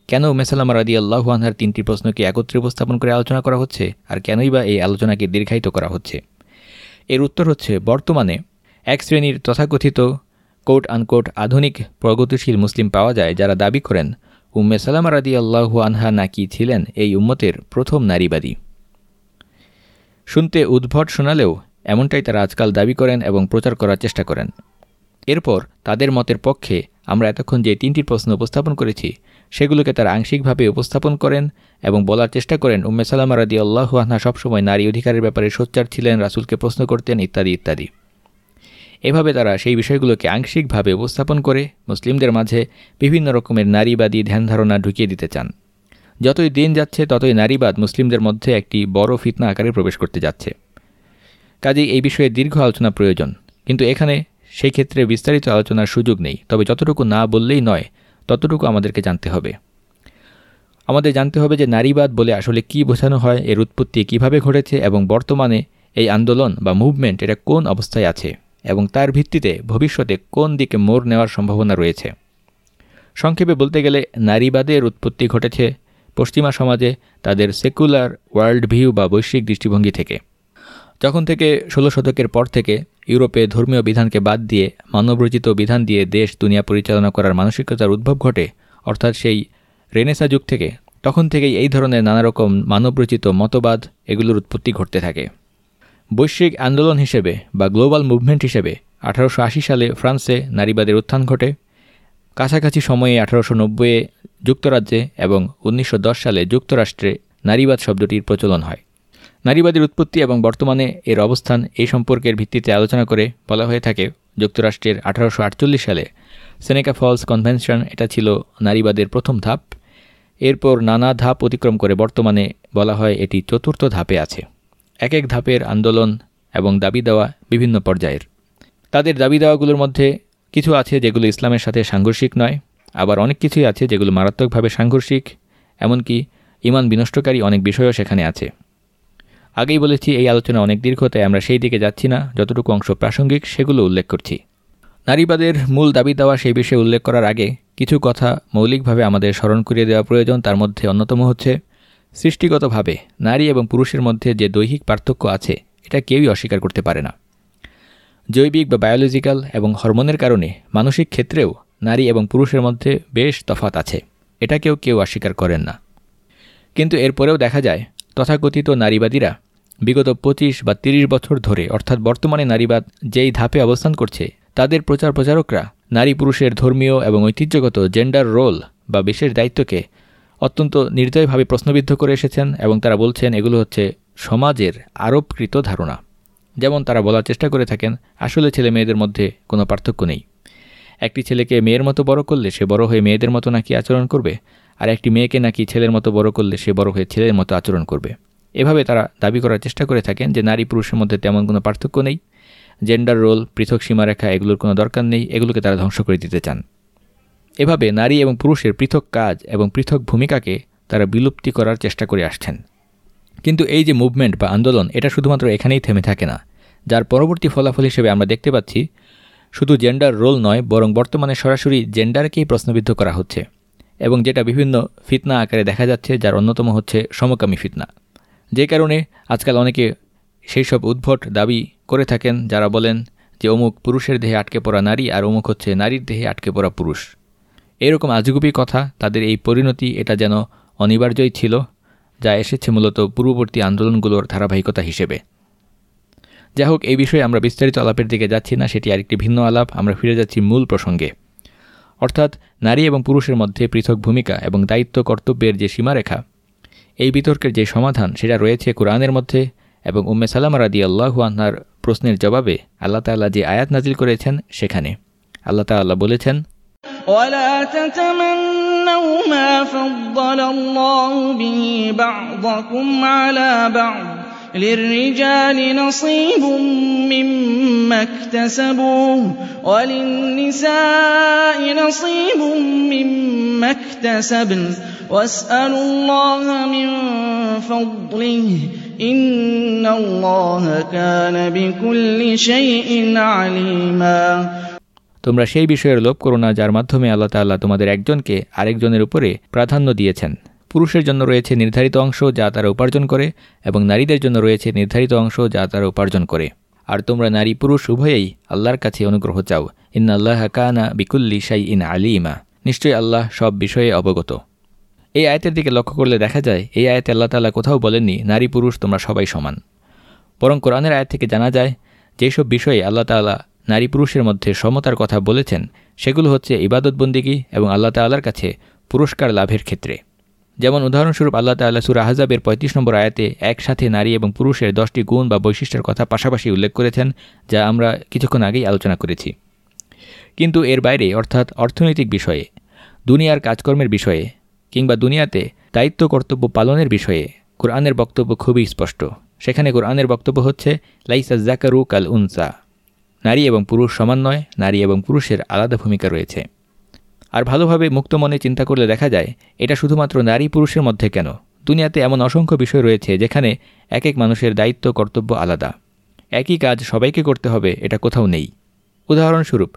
কেন উম্মে সাল্লামা রাদি আল্লাহু আনহার তিনটি প্রশ্নকে একত্রে উপস্থাপন করে আলোচনা করা হচ্ছে? আর কেনই বা এই আলোচনাকে দীর্ঘায়িত করা হচ্ছে? এর উত্তর হচ্ছে বর্তমানে এক শ্রেণির তথাকথিত কোট আনকোট আধুনিক প্রগতিশীল মুসলিম পাওয়া যায় যারা দাবি করেন, উম্মে সালামা রাদি আল্লাহু আনহা নাকি ছিলেন এই উম্মতের প্রথম নারীবাদী। শুনতে উদ্ভট শোনালেও এমনটাই তারা আজকাল দাবি করেন এবং প্রচার করার চেষ্টা করেন। এরপর তাদের মতের পক্ষে আমরা এতক্ষণ যে তিনটি প্রশ্ন উপস্থাপন করেছি সেগুলোকে তারা আংশিকভাবে উপস্থাপন করেন এবং বলার চেষ্টা করেন, উম্মে সালামা রাদি আল্লাহু আহনা সবসময় নারী অধিকারের ব্যাপারে সোচ্চার ছিলেন, রাসুলকে প্রশ্ন করতেন, ইত্যাদি ইত্যাদি। এভাবে তারা সেই বিষয়গুলোকে আংশিকভাবে উপস্থাপন করে মুসলিমদের মাঝে বিভিন্ন রকমের নারীবাদী ধ্যান ধারণা ঢুকিয়ে দিতে চান। যতই দিন যাচ্ছে, ততই নারীবাদ মুসলিমদের মধ্যে একটি বড় ফিতনা আকারে প্রবেশ করতে যাচ্ছে। কাজেই এই বিষয়ে দীর্ঘ আলোচনা প্রয়োজন, কিন্তু এখানে সেই ক্ষেত্রে বিস্তারিত আলোচনার সুযোগ নেই, তবে যতটুকু না বললেই নয় ততটুকু আমাদেরকে জানতে হবে। আমাদের জানতে হবে যে নারীবাদ বলে আসলে কি বোঝানো হয়, এর উৎপত্তি কীভাবে ঘটেছে এবং বর্তমানে এই আন্দোলন বা মুভমেন্ট এটা কোন অবস্থায় আছে এবং তার ভিত্তিতে ভবিষ্যতে কোন দিকে মোড় নেওয়ার সম্ভাবনা রয়েছে। সংক্ষেপে বলতে গেলে, নারীবাদের উৎপত্তি ঘটেছে পশ্চিমা সমাজে তাদের সেকুলার ওয়ার্ল্ড ভিউ বা বৈশ্বিক দৃষ্টিভঙ্গি থেকে। যখন থেকে ষোলো শতকের পর থেকে ইউরোপে ধর্মীয় বিধানকে বাদ দিয়ে মানবরচিত বিধান দিয়ে দেশ, দুনিয়া পরিচালনা করার মানসিকতার উদ্ভব ঘটে। অর্থাৎ সেই রেনেসা যুগ থেকে, তখন থেকেই এই ধরনের নানা রকম মানবরচিত মতবাদ এগুলোর উৎপত্তি ঘটতে থাকে। বৈশ্বিক আন্দোলন হিসেবে বা গ্লোবাল মুভমেন্ট হিসেবে আঠারোশো আশি সালে ফ্রান্সে নারীবাদের উত্থান ঘটে। কাছাকাছি সময়ে আঠারোশো নব্বইয়ে যুক্তরাজ্যে এবং উনিশশো দশ সালে যুক্তরাষ্ট্রে নারীবাদ শব্দটির প্রচলন হয়। নারীবাদের উৎপত্তি এবং বর্তমানে এর অবস্থান এই সম্পর্কের ভিত্তিতে আলোচনা করে বলা হয়ে থাকে যুক্তরাষ্ট্রের আঠারোশো আটচল্লিশ সালে। সেনেকা ফলস কনভেনশন, এটা ছিল নারীবাদের প্রথম ধাপ। এরপর নানা ধাপ অতিক্রম করে বর্তমানে বলা হয় এটি চতুর্থ ধাপে আছে। এক এক ধাপের আন্দোলন এবং দাবি দেওয়া বিভিন্ন পর্যায়ের। তাদের দাবি দেওয়াগুলোর মধ্যে কিছু আছে যেগুলো ইসলামের সাথে সাংঘর্ষিক নয়, আবার অনেক কিছুই আছে যেগুলো মারাত্মকভাবে সাংঘর্ষিক। এমনকি ইমান বিনষ্টকারী অনেক বিষয়ও সেখানে আছে। আগেই বলেছি, এই আলোচনা অনেক দীর্ঘ, তাই আমরা সেই দিকে যাচ্ছি না। যতটুকু অংশ প্রাসঙ্গিক, সেগুলো উল্লেখ করছি। নারীবাদের মূল দাবি দেওয়া সেই বিষয়ে উল্লেখ করার আগে কিছু কথা মৌলিকভাবে আমাদের স্মরণ করিয়ে দেওয়া প্রয়োজন। তার মধ্যে অন্যতম হচ্ছে, সৃষ্টিগতভাবে নারী এবং পুরুষের মধ্যে যে দৈহিক পার্থক্য আছে, এটা কেউই অস্বীকার করতে পারে না। জৈবিক বা বায়োলজিক্যাল এবং হরমোনের কারণে মানসিক ক্ষেত্রেও নারী এবং পুরুষের মধ্যে বেশ তফাত আছে। এটাকেও কেউ অস্বীকার করেন না। কিন্তু এরপরেও দেখা যায়, তথাকথিত নারীবাদীরা বিগত পঁচিশ বা ৩০ বছর ধরে, অর্থাৎ বর্তমানে নারীবাদ যেই ধাপে অবস্থান করছে, তাদের প্রচার প্রচারকরা নারী পুরুষের ধর্মীয় এবং ঐতিহ্যগত জেন্ডার রোল বা বিশেষ দায়িত্বকে অত্যন্ত নির্দয়ভাবে প্রশ্নবিদ্ধ করে এসেছেন এবং তারা বলছেন এগুলো হচ্ছে সমাজের আরোপকৃত ধারণা। যেমন তারা বলার চেষ্টা করে থাকেন, আসলে ছেলে মেয়েদের মধ্যে কোনো পার্থক্য নেই। একটি ছেলেকে মেয়ের মতো বড় করলে সে বড় হয়ে মেয়েদের মতো নাকি আচরণ করবে? আর একটি মেয়েকে নাকি ছেলের মতো বড় করলে সে বড় হয়ে ছেলের মতো আচরণ করবে? এভাবে তারা দাবি করার চেষ্টা করে থাকেন যে নারী পুরুষের মধ্যে তেমন কোনো পার্থক্য নেই। জেন্ডার রোল পৃথক সীমারেখা এগুলোর কোনো দরকার নেই, এগুলোকে তারা ধ্বংস করে দিতে চান। এভাবে নারী এবং পুরুষের পৃথক কাজ এবং পৃথক ভূমিকাকে তারা বিলুপ্তি করার চেষ্টা করে আসছেন। কিন্তু এই যে মুভমেন্ট বা আন্দোলন, এটা শুধুমাত্র এখানেই থেমে থাকে না। যার পরবর্তী ফলাফল হিসেবে আমরা দেখতে পাচ্ছি, শুধু জেন্ডার রোল নয়, বরং বর্তমানে সরাসরি জেন্ডারকেই প্রশ্নবিদ্ধ করা হচ্ছে। এবং যেটা বিভিন্ন ফিতনা আকারে দেখা যাচ্ছে, যার অন্যতম হচ্ছে সমকামী ফিতনা। যে কারণে আজকাল অনেকে সেই সব উদ্ভট দাবি করে থাকেন, যারা বলেন যে অমুক পুরুষের দেহে আটকে পড়া নারী আর অমুক হচ্ছে নারীর দেহে আটকে পড়া পুরুষ। এরকম আজগুবি কথা তাদের এই পরিণতি এটা যেন অনিবার্যই ছিল, যা এসেছে মূলত পূর্ববর্তী আন্দোলনগুলোর ধারাবাহিকতা হিসেবে। যাই হোক এই বিষয়ে আমরা বিস্তারিত আলাপের দিকে যাচ্ছি না, সেটি আরেকটি ভিন্ন আলাপ, আমরা ফিরে যাচ্ছি মূল প্রসঙ্গে। অর্থাৎ নারী এবং পুরুষের মধ্যে পৃথক ভূমিকা এবং দায়িত্ব কর্তব্যের যে সীমারেখা এই বিতর্কের যে সমাধান সেটা রয়েছে কোরআনের মধ্যে এবং উম্মে সালামা রাদি আল্লাহু আহ্নার প্রশ্নের জবাবে আল্লাহ তাল্লাহ যে আয়াত নাজিল করেছেন সেখানে আল্লাহ তাল্লাহ বলেছেন ولا تتمنوا ما فضل الله به بعضكم على بعض للرجال نصيب مما اكتسبوا وللنساء نصيب مما اكتسبن واسألوا الله من فضله إن الله كان بكل شيء عليما তোমরা সেই বিষয়ের লোভ করো না যার মাধ্যমে আল্লাহ তাল্লাহ তোমাদের একজনকে আরেকজনের উপরে প্রাধান্য দিয়েছেন পুরুষের জন্য রয়েছে নির্ধারিত অংশ যা তারা উপার্জন করে এবং নারীদের জন্য রয়েছে নির্ধারিত অংশ যা তারা উপার্জন করে আর তোমরা নারী পুরুষ উভয়েই আল্লাহর কাছে অনুগ্রহ চাও ইন আল্লাহ কানা বিকুল্লি শাই ইন আলিমা নিশ্চয়ই আল্লাহ সব বিষয়ে অবগত এই আয়তের দিকে লক্ষ্য করলে দেখা যায়, এই আয়তে আল্লাহ তাল্লাহ কোথাও বলেননি, নারী পুরুষ তোমরা সবাই সমান। বরং কোরআনের আয়াত থেকে জানা যায়, যেসব বিষয়ে আল্লাহ তাল্লাহ নারী পুরুষের মধ্যে সমতার কথা বলেছেন, সেগুলো হচ্ছে ইবাদতবন্দিগি এবং আল্লাহ তাল্লার কাছে পুরস্কার লাভের ক্ষেত্রে। যেমন উদাহরণস্বরূপ আল্লাহ তাল্লাহ সুর আহজাবের পঁয়ত্রিশ নম্বর আয়াতে একসাথে নারী এবং পুরুষের দশটি গুণ বা বৈশিষ্ট্যের কথা পাশাপাশি উল্লেখ করেছেন, যা আমরা কিছুক্ষণ আগেই আলোচনা করেছি। কিন্তু এর বাইরে, অর্থাৎ অর্থনৈতিক বিষয়ে, দুনিয়ার কাজকর্মের বিষয়ে কিংবা দুনিয়াতে দায়িত্ব কর্তব্য পালনের বিষয়ে কোরআনের বক্তব্য খুবই স্পষ্ট। সেখানে কোরআনের বক্তব্য হচ্ছে, লাইসা জাকারু কাল উনসা। নারী এবং পুরুষ সমান নয়, নারী এবং পুরুষের আলাদা ভূমিকা রয়েছে। আর ভালোভাবে মুক্ত মনে চিন্তা করলে দেখা যায়, এটা শুধুমাত্র নারী পুরুষের মধ্যে কেন? দুনিয়াতে এমন অসংখ্য বিষয় রয়েছে যেখানে এক এক মানুষের দায়িত্ব, কর্তব্য আলাদা। একই কাজ সবাইকে করতে হবে, এটা কোথাও নেই। উদাহরণস্বরূপ,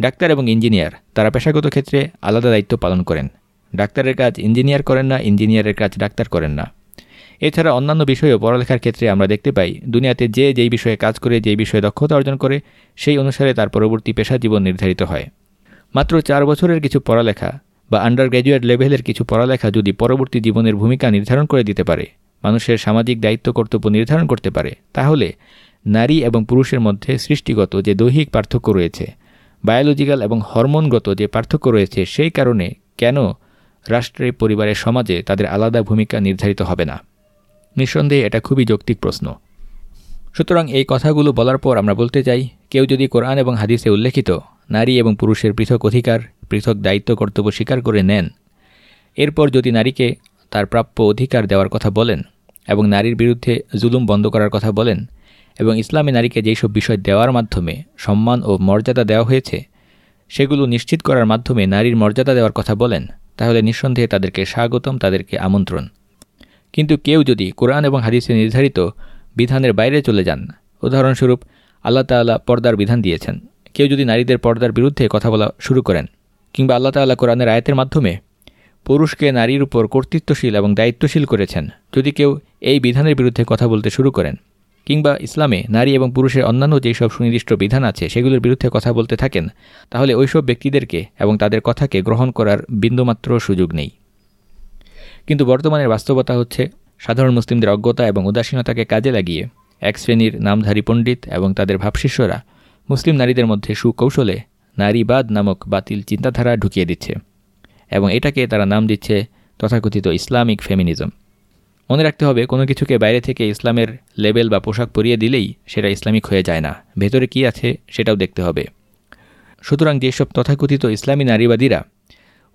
ডাক্তার এবং ইঞ্জিনিয়ার, তারা পেশাগত ক্ষেত্রে আলাদা দায়িত্ব পালন করেন। ডাক্তারের কাজ ইঞ্জিনিয়ার করেন না, ইঞ্জিনিয়ারের কাজ ডাক্তার করেন না। এছাড়া অন্যান্য বিষয়েও পড়ালেখার ক্ষেত্রে আমরা দেখতে পাই, দুনিয়াতে যে যেই বিষয়ে কাজ করে, যেই বিষয়ে দক্ষতা অর্জন করে, সেই অনুসারে তার পরবর্তী পেশা জীবন নির্ধারিত হয়। মাত্র চার বছরের কিছু পড়ালেখা বা আন্ডার গ্র্যাজুয়েট লেভেলের কিছু পড়ালেখা যদি পরবর্তী জীবনের ভূমিকা নির্ধারণ করে দিতে পারে, মানুষের সামাজিক দায়িত্ব কর্তব্য নির্ধারণ করতে পারে, তাহলে নারী এবং পুরুষের মধ্যে সৃষ্টিগত যে দৈহিক পার্থক্য রয়েছে, বায়োলজিক্যাল এবং হরমোনগত যে পার্থক্য রয়েছে সেই কারণে কেন রাষ্ট্রের পরিবারের সমাজে তাদের আলাদা ভূমিকা নির্ধারিত হবে না। নিঃসন্দেহে এটা খুবই যৌক্তিক প্রশ্ন। সুতরাং এই কথাগুলো বলার পর আমরা বলতে চাই, কেউ যদি কোরআন এবং হাদিসে উল্লেখিত নারী এবং পুরুষের পৃথক অধিকার, পৃথক দায়িত্ব, কর্তব্য স্বীকার করে নেন, এরপর যদি নারীকে তার প্রাপ্য অধিকার দেওয়ার কথা বলেন এবং নারীর বিরুদ্ধে জুলুম বন্ধ করার কথা বলেন এবং ইসলামী নারীকে যেসব বিষয় দেওয়ার মাধ্যমে সম্মান ও মর্যাদা দেওয়া হয়েছে, সেগুলো নিশ্চিত করার মাধ্যমে নারীর মর্যাদা দেওয়ার কথা বলেন তাহলে নিঃসন্দেহে তাদেরকে স্বাগতম, তাদেরকে আমন্ত্রণ। কিন্তু কেউ যদি কোরআন এবং হাদিসে নির্ধারিত বিধানের বাইরে চলে যান, উদাহরণস্বরূপ আল্লাহ তাল্লাহ পর্দার বিধান দিয়েছেন, কেউ যদি নারীদের পর্দার বিরুদ্ধে কথা বলা শুরু করেন, কিংবা আল্লাহ তাল্লাহ কোরআনের আয়তের মাধ্যমে পুরুষকে নারীর উপর কর্তৃত্বশীল এবং দায়িত্বশীল করেছেন, যদি কেউ এই বিধানের বিরুদ্ধে কথা বলতে শুরু করেন কিংবা ইসলামে নারী এবং পুরুষের অন্যান্য যেসব সুনির্দিষ্ট বিধান আছে, সেগুলোর বিরুদ্ধে কথা বলতে থাকেন, তাহলে ওইসব ব্যক্তিদেরকে এবং তাদের কথাকে গ্রহণ করার বিন্দুমাত্র সুযোগ নেই। কিন্তু বর্তমানের বাস্তবতা হচ্ছে, সাধারণ মুসলিমদের অজ্ঞতা এবং উদাসীনতাকে কাজে লাগিয়ে এক শ্রেণির নামধারী পণ্ডিত এবং তাদের ভাবশিষ্যরা মুসলিম নারীদের মধ্যে সুকৌশলে নারীবাদ নামক বাতিল চিন্তাধারা ঢুকিয়ে দিচ্ছে এবং এটাকে তারা নাম দিচ্ছে তথাকথিত ইসলামিক ফেমিনিজম। মনে রাখতে হবে, কোনো কিছুকে বাইরে থেকে ইসলামের লেবেল বা পোশাক পরিয়ে দিলেই সেটা ইসলামিক হয়ে যায় না। ভেতরে কি আছে সেটাও দেখতে হবে। সুতরাং যেসব তথাকথিত ইসলামী নারীবাদীরা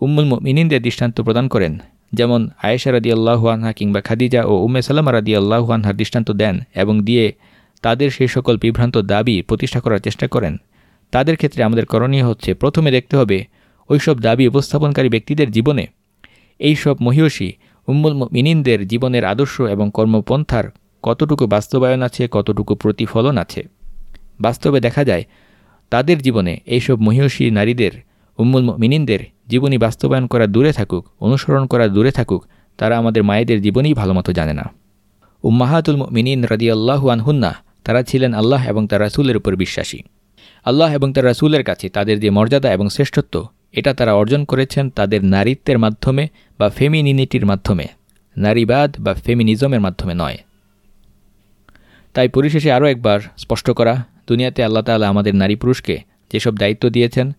উম্মুল মিনিনদের দৃষ্টান্ত প্রদান করেন, যেমন আয়েশা রাদি আল্লাহুয়ানহা কিংবা খাদিজা ও উম্মে সালামা রাদি আল্লাহুয়ানহার দৃষ্টান্ত দেন এবং দিয়ে তাদের সেই সকল বিভ্রান্ত দাবি প্রতিষ্ঠা করার চেষ্টা করেন, তাদের ক্ষেত্রে আমাদের করণীয় হচ্ছে প্রথমে দেখতে হবে, ওইসব দাবি উপস্থাপনকারী ব্যক্তিদের জীবনে, এইসব মহিষী উম্মুল মিনিনদের জীবনের আদর্শ এবং কর্মপন্থার কতটুকু বাস্তবায়ন আছে, কতটুকু প্রতিফলন আছে? বাস্তবে দেখা যায়, তাদের জীবনে এইসব মহিষী নারীদের, উম্মুল মিনিনদের জীবনী বাস্তবায়ন করা দূরে থাকুক, অনুসরণ করা দূরে থাকুক, তারা আমাদের মায়েদের জীবনই ভালোমতো জানে না। উম্মাহাতুল মিনিন রাদিয়াল্লাহু আনহুন্না, তারা ছিলেন আল্লাহ এবং তার রাসুলের উপর বিশ্বাসী। আল্লাহ এবং তার রাসুলের কাছে তাদের যে মর্যাদা এবং শ্রেষ্ঠত্ব এটা তারা অর্জন করেছেন তাদের নারীত্বের মাধ্যমে বা ফেমিনিনিটির মাধ্যমে। নারীবাদ বা ফেমিনিজমের মাধ্যমে নয়। তাই পরিশেষে আরও একবার স্পষ্ট করা, দুনিয়াতে আল্লাহ তালা আমাদের নারী পুরুষকে যেসব দায়িত্ব দিয়েছেন,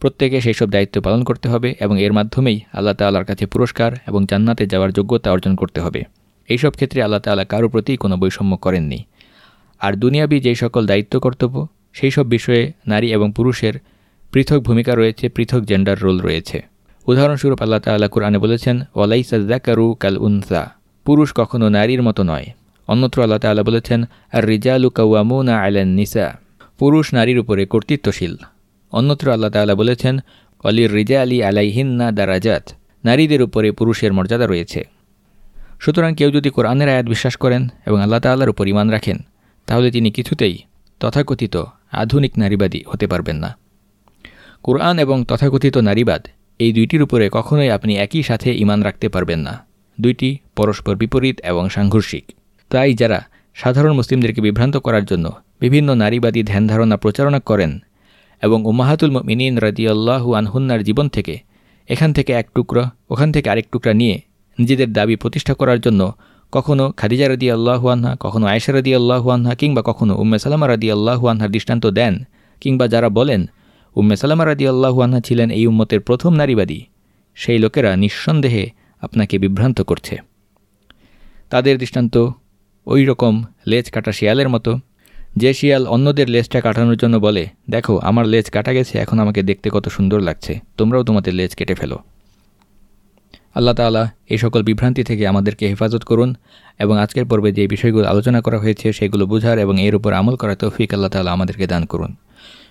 প্রত্যেকে সেই সব দায়িত্ব পালন করতে হবে এবং এর মাধ্যমেই আল্লাহ তাল্লার কাছে পুরস্কার এবং জান্নাতে যাওয়ার যোগ্যতা অর্জন করতে হবে। এইসব ক্ষেত্রে আল্লাহ তাল্লাহ কারও প্রতি কোনো বৈষম্য করেননি। আর দুনিয়াবি যেই সকল দায়িত্ব কর্তব্য সেই সব বিষয়ে নারী এবং পুরুষের পৃথক ভূমিকা রয়েছে, পৃথক জেন্ডার রোল রয়েছে। উদাহরণস্বরূপ আল্লাহ তাল্লাহ কুরআনে বলেছেন ওয়ালাই সাজ্জাকারু কাল উনসা পুরুষ কখনো নারীর মতো নয়। অন্যত্র আল্লাহ তাল্লাহ বলেছেন আর রিজালু কাউয়ামুনা আলেন নিসা পুরুষ নারীর উপরে কর্তৃত্বশীল। অন্যত্র আল্লাহ তাল্লাহ বলেছেন অলির রিজা আলী আলাইহিন্না দারাজাত নারীদের উপরে পুরুষের মর্যাদা রয়েছে। সুতরাং কেউ যদি কোরআনের আয়াত বিশ্বাস করেন এবং আল্লাহ তাল্লাহর উপর ইমান রাখেন, তাহলে তিনি কিছুতেই তথাকথিত আধুনিক নারীবাদী হতে পারবেন না। কোরআন এবং তথাকথিত নারীবাদ, এই দুইটির উপরে কখনোই আপনি একই সাথে ইমান রাখতে পারবেন না। দুইটি পরস্পর বিপরীত এবং সাংঘর্ষিক। তাই যারা সাধারণ মুসলিমদেরকে বিভ্রান্ত করার জন্য বিভিন্ন নারীবাদী ধ্যান ধারণা প্রচারণা করেন এবং উমাহাতুল মিনিন রাজিয়াল্লাহু আনহুন্নার জীবন থেকে এখান থেকে এক টুকরা, ওখান থেকে আরেক টুকরা নিয়ে নিজেদের দাবি প্রতিষ্ঠা করার জন্য কখনও খাদিজা রদি আল্লাহুয়ানহা কখনও আয়সা রদি আল্লাহুয়ানহা কিংবা কখনও উম্মে সালামা রদি আল্লাহুয়ানহার দৃষ্টান্ত দেন কিংবা যারা বলেন উম্মে সালামা রাদি আল্লাহুয়ানহা ছিলেন এই উম্মতের প্রথম নারীবাদী। সেই লোকেরা নিঃসন্দেহে আপনাকে বিভ্রান্ত করছে। তাদের দৃষ্টান্ত ওই রকম লেজ কাটা শিয়ালের মতো। যে শিয়াল অন্যদের লেজটা কাটানোর জন্য বলে, দেখো, আমার লেজ কাটা গেছে, এখন আমাকে দেখতে কত সুন্দর লাগছে। তোমরাও তোমাদের লেজ কেটে ফেলো। আল্লাহ তালা এই সকল বিভ্রান্তি থেকে আমাদেরকে হেফাজত করুন এবং আজকের পর্বে যে বিষয়গুলো আলোচনা করা হয়েছে সেগুলো বোঝার এবং এর উপর আমল করা তৌফিক আল্লাহ তালা আমাদেরকে দান করুন।